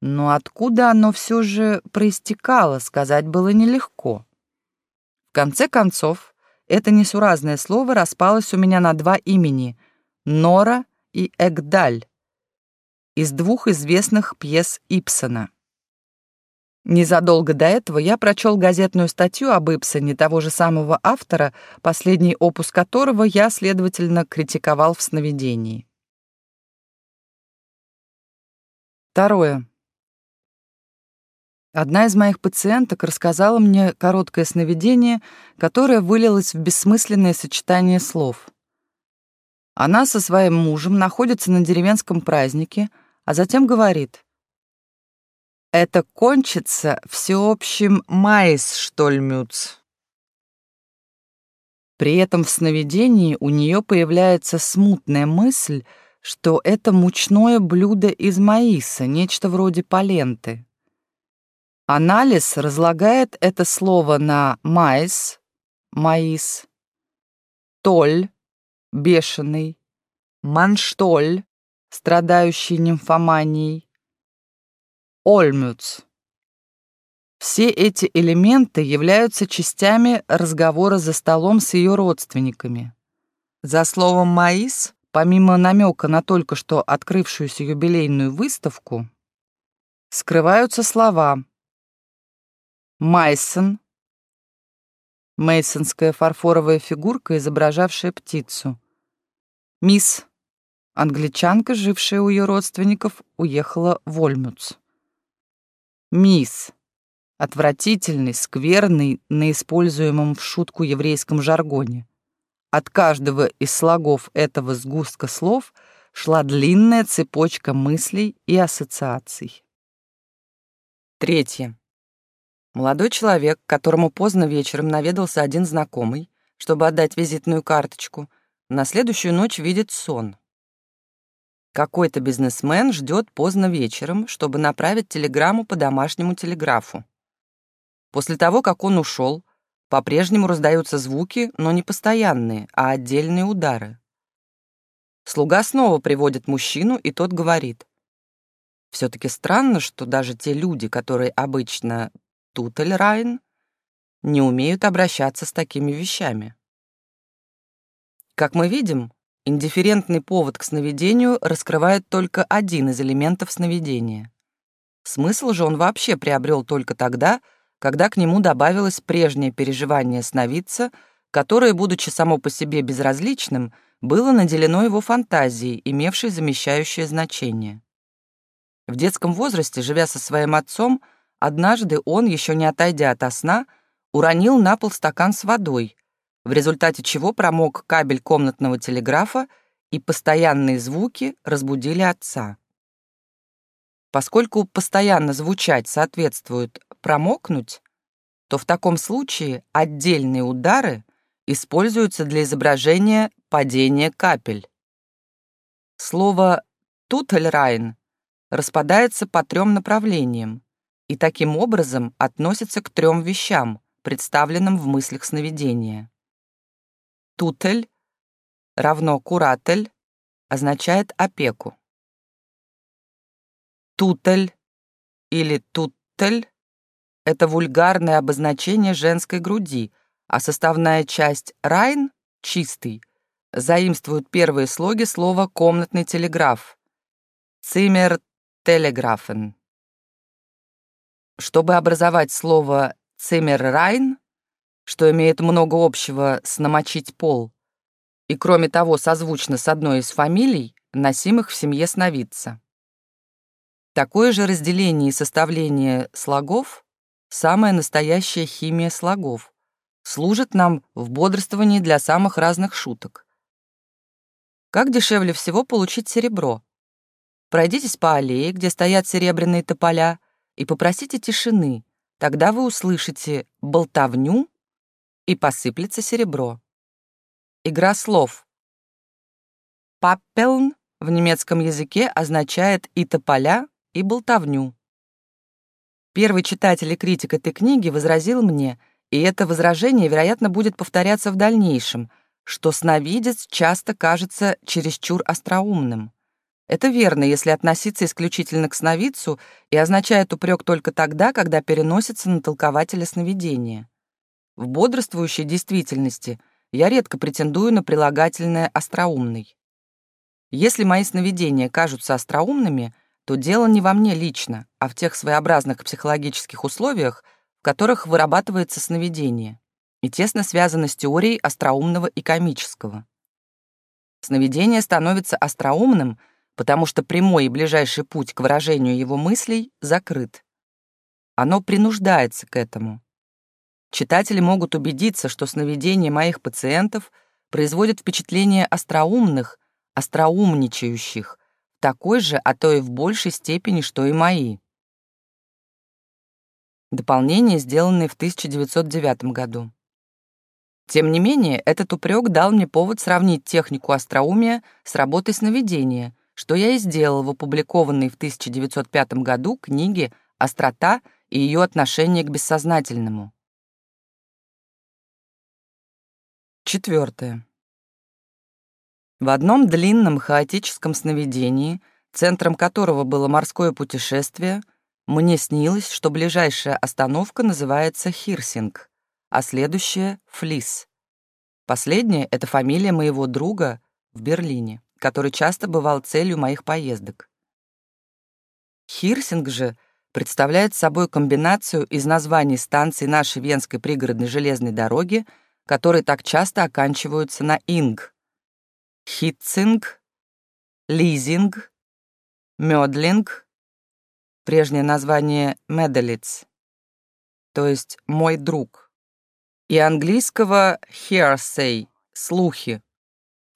Но откуда оно все же проистекало, сказать было нелегко. В конце концов, это несуразное слово распалось у меня на два имени — Нора и Эгдаль, из двух известных пьес Ипсона. Незадолго до этого я прочел газетную статью об Ипсоне того же самого автора, последний опус которого я, следовательно, критиковал в сновидении. Второе. Одна из моих пациенток рассказала мне короткое сновидение, которое вылилось в бессмысленное сочетание слов. Она со своим мужем находится на деревенском празднике — а затем говорит. «Это кончится всеобщим майс-штольмюц». При этом в сновидении у нее появляется смутная мысль, что это мучное блюдо из маиса, нечто вроде паленты. Анализ разлагает это слово на майс, маис, толь, бешеный, манштоль, страдающий нимфоманией, Ольмюц. Все эти элементы являются частями разговора за столом с ее родственниками. За словом «маис», помимо намека на только что открывшуюся юбилейную выставку, скрываются слова «майсон», мейсонская фарфоровая фигурка, изображавшая птицу, «мисс», англичанка, жившая у ее родственников, уехала в Ольмюц. «Мисс», отвратительный, скверный на используемом в шутку еврейском жаргоне. От каждого из слогов этого сгустка слов шла длинная цепочка мыслей и ассоциаций. Третье. Молодой человек, которому поздно вечером наведался один знакомый, чтобы отдать визитную карточку, на следующую ночь видит сон. Какой-то бизнесмен ждет поздно вечером, чтобы направить телеграмму по домашнему телеграфу. После того, как он ушел, по-прежнему раздаются звуки, но не постоянные, а отдельные удары. Слуга снова приводит мужчину, и тот говорит. Все-таки странно, что даже те люди, которые обычно тутельрайн, не умеют обращаться с такими вещами. Как мы видим, индифферентный повод к сновидению раскрывает только один из элементов сновидения. Смысл же он вообще приобрел только тогда, когда к нему добавилось прежнее переживание сновидца, которое, будучи само по себе безразличным, было наделено его фантазией, имевшей замещающее значение. В детском возрасте, живя со своим отцом, однажды он, еще не отойдя от сна, уронил на пол стакан с водой, в результате чего промок кабель комнатного телеграфа, и постоянные звуки разбудили отца. Поскольку постоянно звучать соответствует промокнуть, то в таком случае отдельные удары используются для изображения падения капель. Слово «тутельрайн» распадается по трем направлениям и таким образом относится к трем вещам, представленным в мыслях сновидения. Тутель равно куратель означает опеку. Тутель или туттель — это вульгарное обозначение женской груди, а составная часть «райн» — «чистый» заимствует первые слоги слова «комнатный телеграф» — «циммер телеграфен». Чтобы образовать слово «циммер-райн», что имеет много общего с «намочить пол», и, кроме того, созвучно с одной из фамилий, носимых в семье сновидца. Такое же разделение и составление слогов — самая настоящая химия слогов, служит нам в бодрствовании для самых разных шуток. Как дешевле всего получить серебро? Пройдитесь по аллее, где стоят серебряные тополя, и попросите тишины, тогда вы услышите болтовню и посыплется серебро. Игра слов. «Паппелн» в немецком языке означает и тополя, и болтовню. Первый читатель и критик этой книги возразил мне, и это возражение, вероятно, будет повторяться в дальнейшем, что сновидец часто кажется чересчур остроумным. Это верно, если относиться исключительно к сновидцу и означает упрек только тогда, когда переносится на толкователя сновидения. В бодрствующей действительности я редко претендую на прилагательное «остроумный». Если мои сновидения кажутся остроумными, то дело не во мне лично, а в тех своеобразных психологических условиях, в которых вырабатывается сновидение, и тесно связано с теорией остроумного и комического. Сновидение становится остроумным, потому что прямой и ближайший путь к выражению его мыслей закрыт. Оно принуждается к этому. Читатели могут убедиться, что сновидения моих пациентов производят впечатление остроумных, остроумничающих, такой же, а то и в большей степени, что и мои. Дополнение, сделанное в 1909 году. Тем не менее, этот упрек дал мне повод сравнить технику остроумия с работой сновидения, что я и сделал в опубликованной в 1905 году книге «Острота и ее отношение к бессознательному». Четвертое. В одном длинном хаотическом сновидении, центром которого было морское путешествие, мне снилось, что ближайшая остановка называется Хирсинг, а следующая — Флис. Последняя — это фамилия моего друга в Берлине, который часто бывал целью моих поездок. Хирсинг же представляет собой комбинацию из названий станций нашей Венской пригородной железной дороги, которые так часто оканчиваются на «инг». Хитцинг, Лизинг, Мёдлинг, прежнее название Медалиц, то есть «мой друг», и английского hearsay — «слухи»,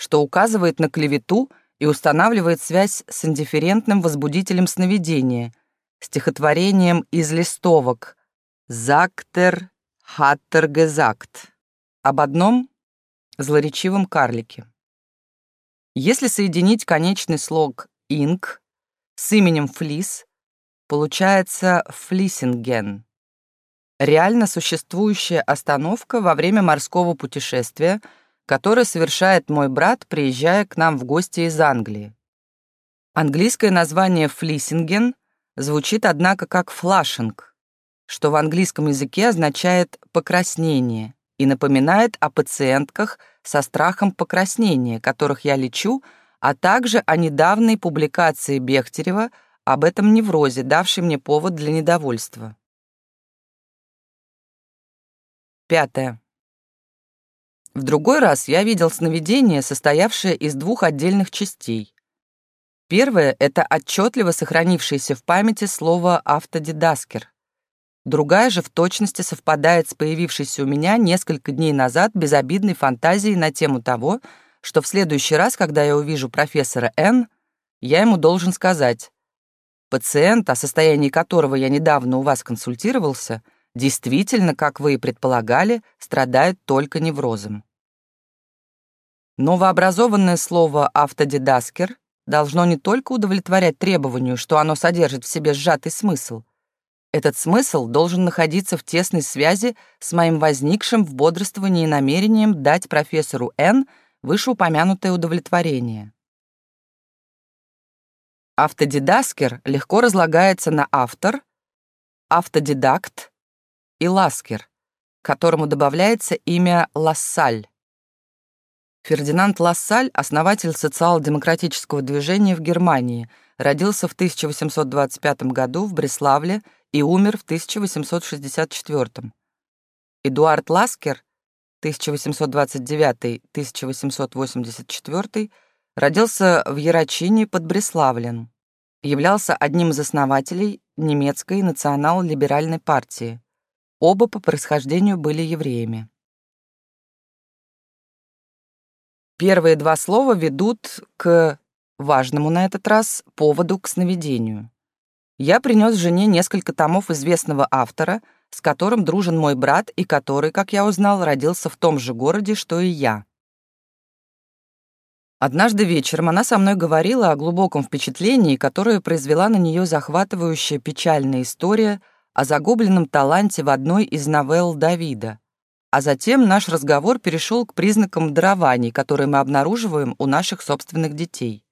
что указывает на клевету и устанавливает связь с индифферентным возбудителем сновидения, стихотворением из листовок «Зактер Хаттергезакт» об одном злоречивом карлике. Если соединить конечный слог «инг» с именем «флис», получается «флисинген». Реально существующая остановка во время морского путешествия, которое совершает мой брат, приезжая к нам в гости из Англии. Английское название «флисинген» звучит, однако, как «флашинг», что в английском языке означает «покраснение» и напоминает о пациентках со страхом покраснения, которых я лечу, а также о недавней публикации Бехтерева об этом неврозе, давшей мне повод для недовольства. Пятое. В другой раз я видел сновидение, состоявшее из двух отдельных частей. Первое — это отчетливо сохранившееся в памяти слово «автодидаскер», Другая же в точности совпадает с появившейся у меня несколько дней назад безобидной фантазией на тему того, что в следующий раз, когда я увижу профессора Н, я ему должен сказать, пациент, о состоянии которого я недавно у вас консультировался, действительно, как вы и предполагали, страдает только неврозом. Новообразованное слово «автодидаскер» должно не только удовлетворять требованию, что оно содержит в себе сжатый смысл — этот смысл должен находиться в тесной связи с моим возникшим в бодрствовании намерением дать профессору Н вышеупомянутое удовлетворение. Автодидаскер легко разлагается на автор, автодидакт и ласкер, которому добавляется имя Лассаль. Фердинанд Лассаль, основатель социал-демократического движения в Германии, родился в 1825 году в Бреславле и умер в 1864. Эдуард Ласкер 1829-1884 родился в Ярочине под Бреславлем. Являлся одним из основателей немецкой национал-либеральной партии. Оба по происхождению были евреями. Первые два слова ведут к важному на этот раз поводу к сновидению я принес жене несколько томов известного автора, с которым дружен мой брат и который, как я узнал, родился в том же городе, что и я. Однажды вечером она со мной говорила о глубоком впечатлении, которое произвела на нее захватывающая печальная история о загубленном таланте в одной из новелл Давида. А затем наш разговор перешел к признакам дарований, которые мы обнаруживаем у наших собственных детей.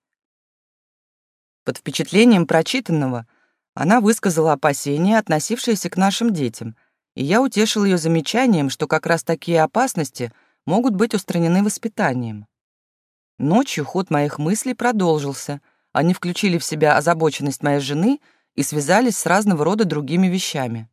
Под впечатлением прочитанного она высказала опасения, относившиеся к нашим детям, и я утешил ее замечанием, что как раз такие опасности могут быть устранены воспитанием. Ночью ход моих мыслей продолжился. Они включили в себя озабоченность моей жены и связались с разного рода другими вещами.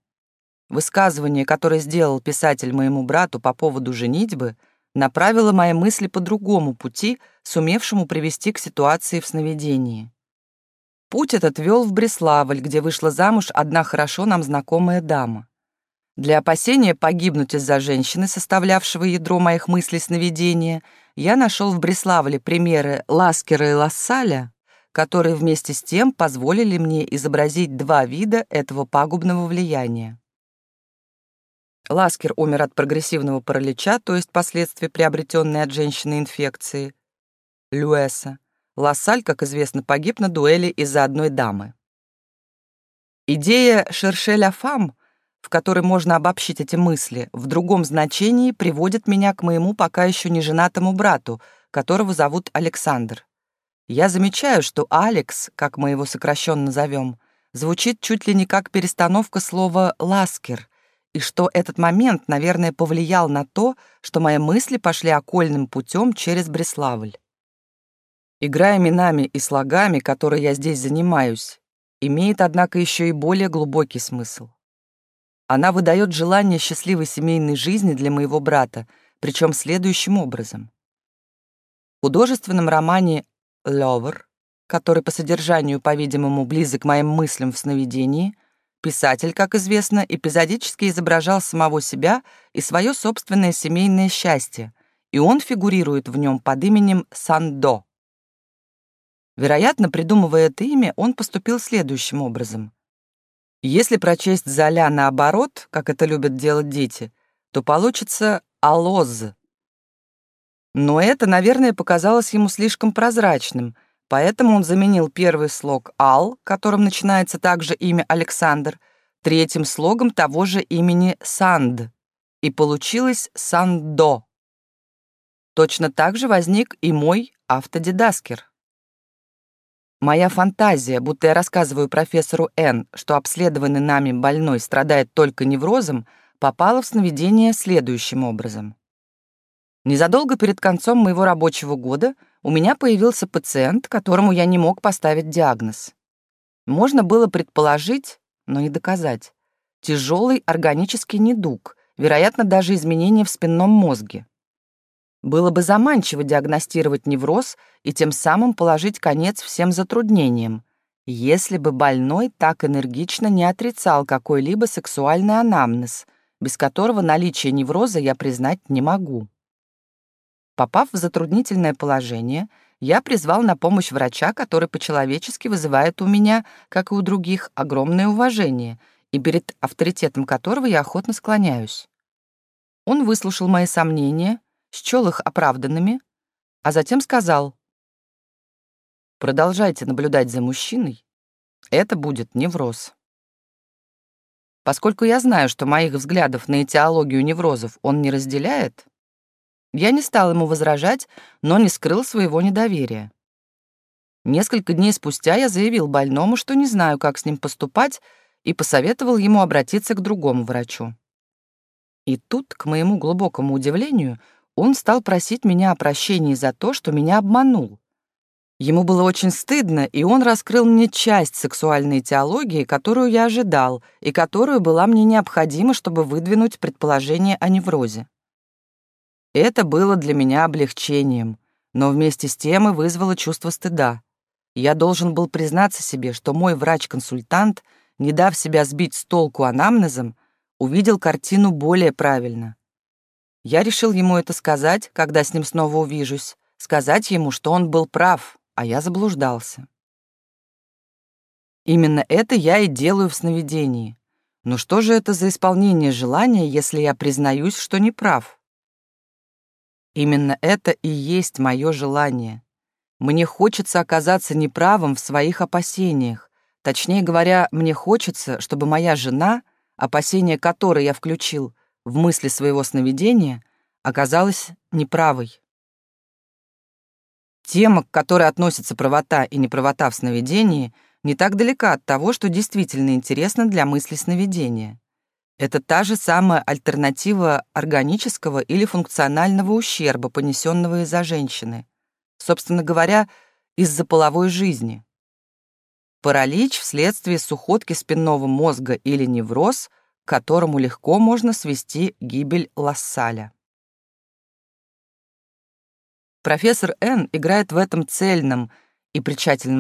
Высказывание, которое сделал писатель моему брату по поводу женитьбы, направило мои мысли по другому пути, сумевшему привести к ситуации в сновидении. Путь этот вел в Бреславль, где вышла замуж одна хорошо нам знакомая дама. Для опасения погибнуть из-за женщины, составлявшего ядро моих мыслей сновидения, я нашел в Бреславле примеры Ласкера и Лассаля, которые вместе с тем позволили мне изобразить два вида этого пагубного влияния. Ласкер умер от прогрессивного паралича, то есть последствия приобретенной от женщины инфекции, Люэса, Лассаль, как известно, погиб на дуэли из-за одной дамы. Идея «шершеля фам», в которой можно обобщить эти мысли, в другом значении приводит меня к моему пока еще не женатому брату, которого зовут Александр. Я замечаю, что Алекс, как мы его сокращенно назовем, звучит чуть ли не как перестановка слова «ласкер», и что этот момент, наверное, повлиял на то, что мои мысли пошли окольным путем через Бреславль. Игра именами и слогами, которой я здесь занимаюсь, имеет, однако, еще и более глубокий смысл. Она выдает желание счастливой семейной жизни для моего брата, причем следующим образом. В художественном романе «Ловер», который по содержанию, по-видимому, близок к моим мыслям в сновидении, писатель, как известно, эпизодически изображал самого себя и свое собственное семейное счастье, и он фигурирует в нем под именем Сандо. Вероятно, придумывая это имя, он поступил следующим образом. Если прочесть «Золя» наоборот, как это любят делать дети, то получится «Алоз». Но это, наверное, показалось ему слишком прозрачным, поэтому он заменил первый слог «Ал», которым начинается также имя Александр, третьим слогом того же имени «Санд», и получилось «Сандо». Точно так же возник и мой автодидаскер. Моя фантазия, будто я рассказываю профессору Н, что обследованный нами больной страдает только неврозом, попала в сновидение следующим образом. Незадолго перед концом моего рабочего года у меня появился пациент, которому я не мог поставить диагноз. Можно было предположить, но не доказать, тяжелый органический недуг, вероятно, даже изменение в спинном мозге. Было бы заманчиво диагностировать невроз и тем самым положить конец всем затруднениям, если бы больной так энергично не отрицал какой-либо сексуальный анамнез, без которого наличие невроза я признать не могу. Попав в затруднительное положение, я призвал на помощь врача, который по-человечески вызывает у меня, как и у других, огромное уважение, и перед авторитетом которого я охотно склоняюсь. Он выслушал мои сомнения — счел их оправданными, а затем сказал, «Продолжайте наблюдать за мужчиной, это будет невроз». Поскольку я знаю, что моих взглядов на этиологию неврозов он не разделяет, я не стал ему возражать, но не скрыл своего недоверия. Несколько дней спустя я заявил больному, что не знаю, как с ним поступать, и посоветовал ему обратиться к другому врачу. И тут, к моему глубокому удивлению, он стал просить меня о прощении за то, что меня обманул. Ему было очень стыдно, и он раскрыл мне часть сексуальной теологии, которую я ожидал, и которую была мне необходима, чтобы выдвинуть предположение о неврозе. Это было для меня облегчением, но вместе с тем и вызвало чувство стыда. Я должен был признаться себе, что мой врач-консультант, не дав себя сбить с толку анамнезом, увидел картину более правильно. Я решил ему это сказать, когда с ним снова увижусь, сказать ему, что он был прав, а я заблуждался. Именно это я и делаю в сновидении. Но что же это за исполнение желания, если я признаюсь, что не прав? Именно это и есть мое желание. Мне хочется оказаться неправым в своих опасениях. Точнее говоря, мне хочется, чтобы моя жена, опасения которой я включил, в мысли своего сновидения оказалась неправой. Тема, к которой относится правота и неправота в сновидении, не так далека от того, что действительно интересно для мысли сновидения. Это та же самая альтернатива органического или функционального ущерба, понесенного из-за женщины. Собственно говоря, из-за половой жизни. Паралич вследствие сухотки спинного мозга или невроз к которому легко можно свести гибель Лассаля. Профессор Н играет в этом цельном и при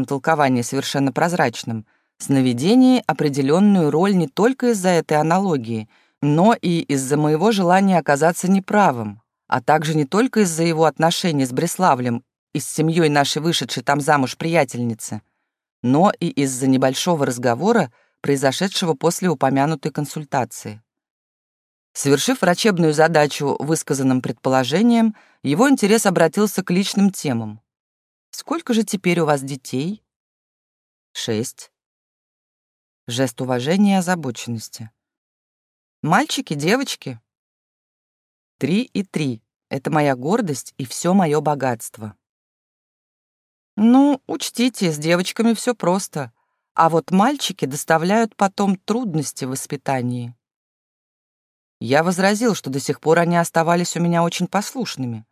толковании совершенно прозрачном сновидении определенную роль не только из-за этой аналогии, но и из-за моего желания оказаться неправым, а также не только из-за его отношений с Бреславлем и с семьей нашей вышедшей там замуж приятельницы, но и из-за небольшого разговора, произошедшего после упомянутой консультации. Совершив врачебную задачу высказанным предположением, его интерес обратился к личным темам. «Сколько же теперь у вас детей?» «Шесть». Жест уважения и озабоченности. «Мальчики, девочки?» «Три и три», Это моя гордость и все мое богатство. Ну, учтите, с девочками все просто. А вот мальчики доставляют потом трудности в воспитании. Я возразил, что до сих пор они оставались у меня очень послушными.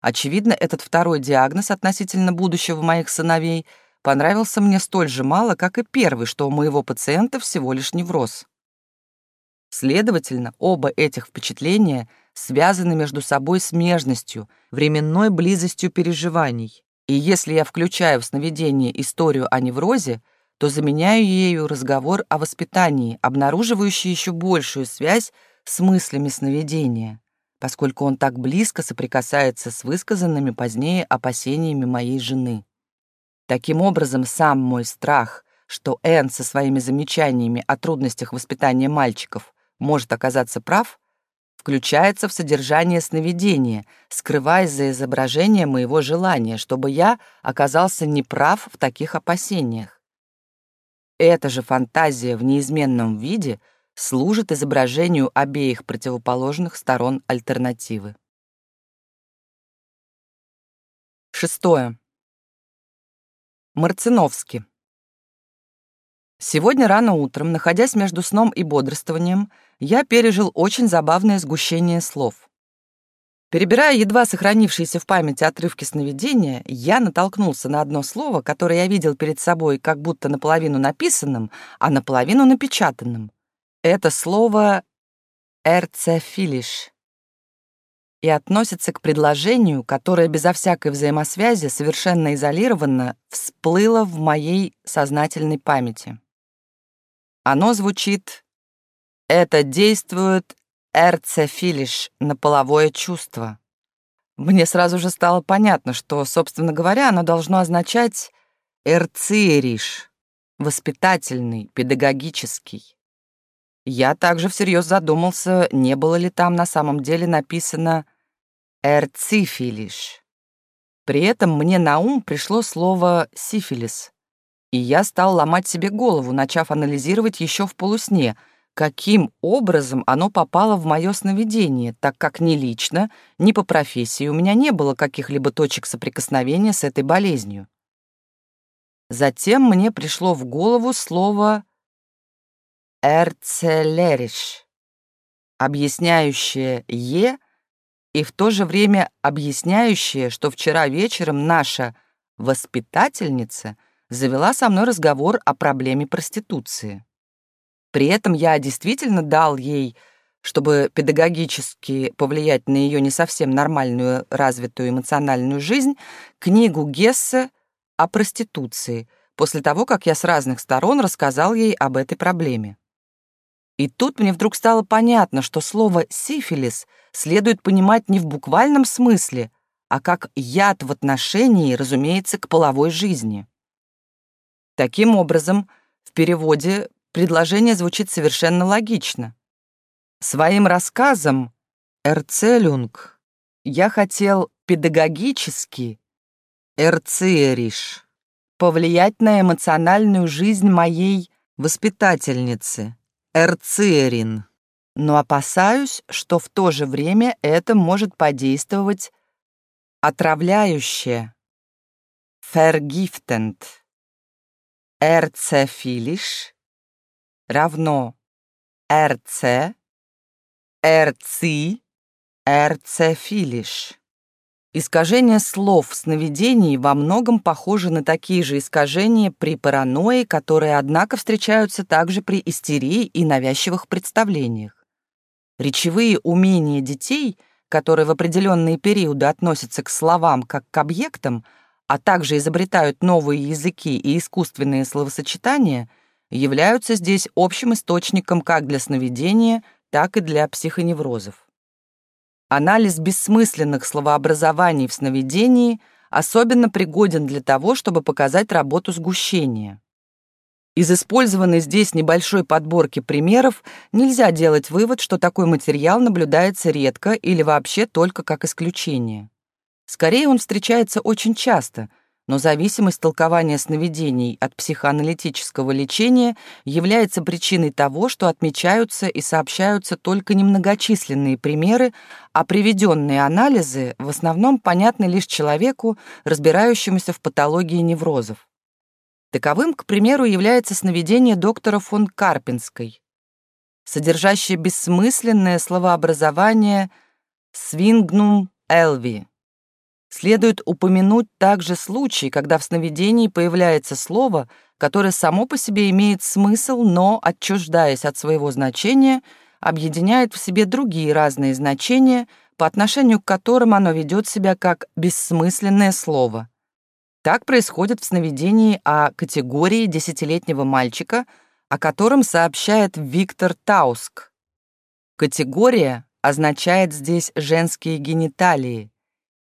Очевидно, этот второй диагноз относительно будущего моих сыновей понравился мне столь же мало, как и первый, что у моего пациента всего лишь невроз. Следовательно, оба этих впечатления связаны между собой смежностью, временной близостью переживаний. И если я включаю в сновидение историю о неврозе, то заменяю ею разговор о воспитании, обнаруживающий еще большую связь с мыслями сновидения, поскольку он так близко соприкасается с высказанными позднее опасениями моей жены. Таким образом, сам мой страх, что Энн со своими замечаниями о трудностях воспитания мальчиков может оказаться прав, включается в содержание сновидения, скрываясь за изображение моего желания, чтобы я оказался неправ в таких опасениях. Эта же фантазия в неизменном виде — служит изображению обеих противоположных сторон альтернативы. Шестое. Марциновский. Сегодня рано утром, находясь между сном и бодрствованием, я пережил очень забавное сгущение слов. Перебирая едва сохранившиеся в памяти отрывки сновидения, я натолкнулся на одно слово, которое я видел перед собой как будто наполовину написанным, а наполовину напечатанным. Это слово «эрцефилиш» и относится к предложению, которое безо всякой взаимосвязи совершенно изолированно всплыло в моей сознательной памяти. Оно звучит «Это действует эрцефилиш на половое чувство». Мне сразу же стало понятно, что, собственно говоря, оно должно означать «эрцириш» — воспитательный, педагогический. Я также всерьез задумался, не было ли там на самом деле написано «эрцифилиш». При этом мне на ум пришло слово «сифилис», и я стал ломать себе голову, начав анализировать еще в полусне, каким образом оно попало в мое сновидение, так как ни лично, ни по профессии у меня не было каких-либо точек соприкосновения с этой болезнью. Затем мне пришло в голову слово «эрцелериш», объясняющее «е» и в то же время объясняющее, что вчера вечером наша воспитательница завела со мной разговор о проблеме проституции. При этом я действительно дал ей, чтобы педагогически повлиять на ее не совсем нормальную развитую эмоциональную жизнь, книгу Гессе о проституции, после того, как я с разных сторон рассказал ей об этой проблеме. И тут мне вдруг стало понятно, что слово «сифилис» следует понимать не в буквальном смысле, а как яд в отношении, разумеется, к половой жизни. Таким образом, в переводе предложение звучит совершенно логично. Своим рассказом «Эрцелюнг» я хотел педагогически «Эрцериш» повлиять на эмоциональную жизнь моей воспитательницы, эрцерин, но опасаюсь, что в то же время это может подействовать отравляюще. Vergiftend. Эрцефилиш равно РЦ, РЦИ, эрцефилиш. Искажения слов в сновидении во многом похожи на такие же искажения при паранойи, которые, однако, встречаются также при истерии и навязчивых представлениях. Речевые умения детей, которые в определенные периоды относятся к словам как к объектам, а также изобретают новые языки и искусственные словосочетания, являются здесь общим источником как для сновидения, так и для психоневрозов. Анализ бессмысленных словообразований в сновидении особенно пригоден для того, чтобы показать работу сгущения. Из использованной здесь небольшой подборки примеров нельзя делать вывод, что такой материал наблюдается редко или вообще только как исключение. Скорее, он встречается очень часто, но зависимость толкования сновидений от психоаналитического лечения является причиной того, что отмечаются и сообщаются только немногочисленные примеры, а приведенные анализы в основном понятны лишь человеку, разбирающемуся в патологии неврозов. Таковым, к примеру, является сновидение доктора фон Карпинской, содержащее бессмысленное словообразование «свингнум элви», Следует упомянуть также случай, когда в сновидении появляется слово, которое само по себе имеет смысл, но, отчуждаясь от своего значения, объединяет в себе другие разные значения, по отношению к которым оно ведет себя как бессмысленное слово. Так происходит в сновидении о категории десятилетнего мальчика, о котором сообщает Виктор Тауск. Категория означает здесь женские гениталии,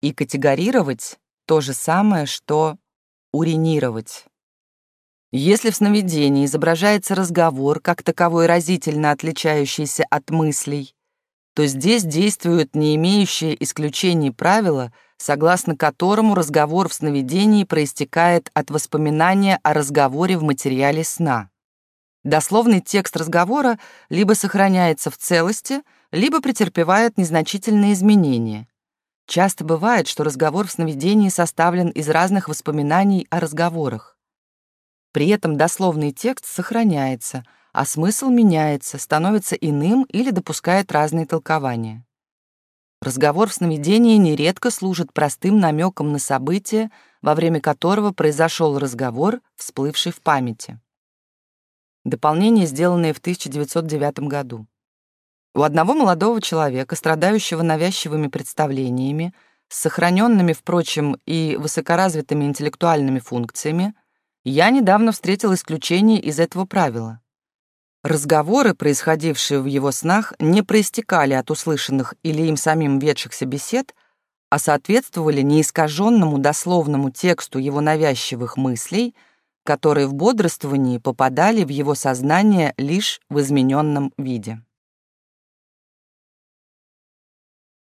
и категорировать — то же самое, что уринировать. Если в сновидении изображается разговор, как таковой разительно отличающийся от мыслей, то здесь действуют не имеющие исключений правила, согласно которому разговор в сновидении проистекает от воспоминания о разговоре в материале сна. Дословный текст разговора либо сохраняется в целости, либо претерпевает незначительные изменения. Часто бывает, что разговор в сновидении составлен из разных воспоминаний о разговорах. При этом дословный текст сохраняется, а смысл меняется, становится иным или допускает разные толкования. Разговор в сновидении нередко служит простым намеком на событие, во время которого произошел разговор, всплывший в памяти. Дополнение, сделанное в 1909 году. У одного молодого человека, страдающего навязчивыми представлениями, с сохраненными, впрочем, и высокоразвитыми интеллектуальными функциями, я недавно встретил исключение из этого правила. Разговоры, происходившие в его снах, не проистекали от услышанных или им самим ведшихся бесед, а соответствовали неискаженному дословному тексту его навязчивых мыслей, которые в бодрствовании попадали в его сознание лишь в измененном виде.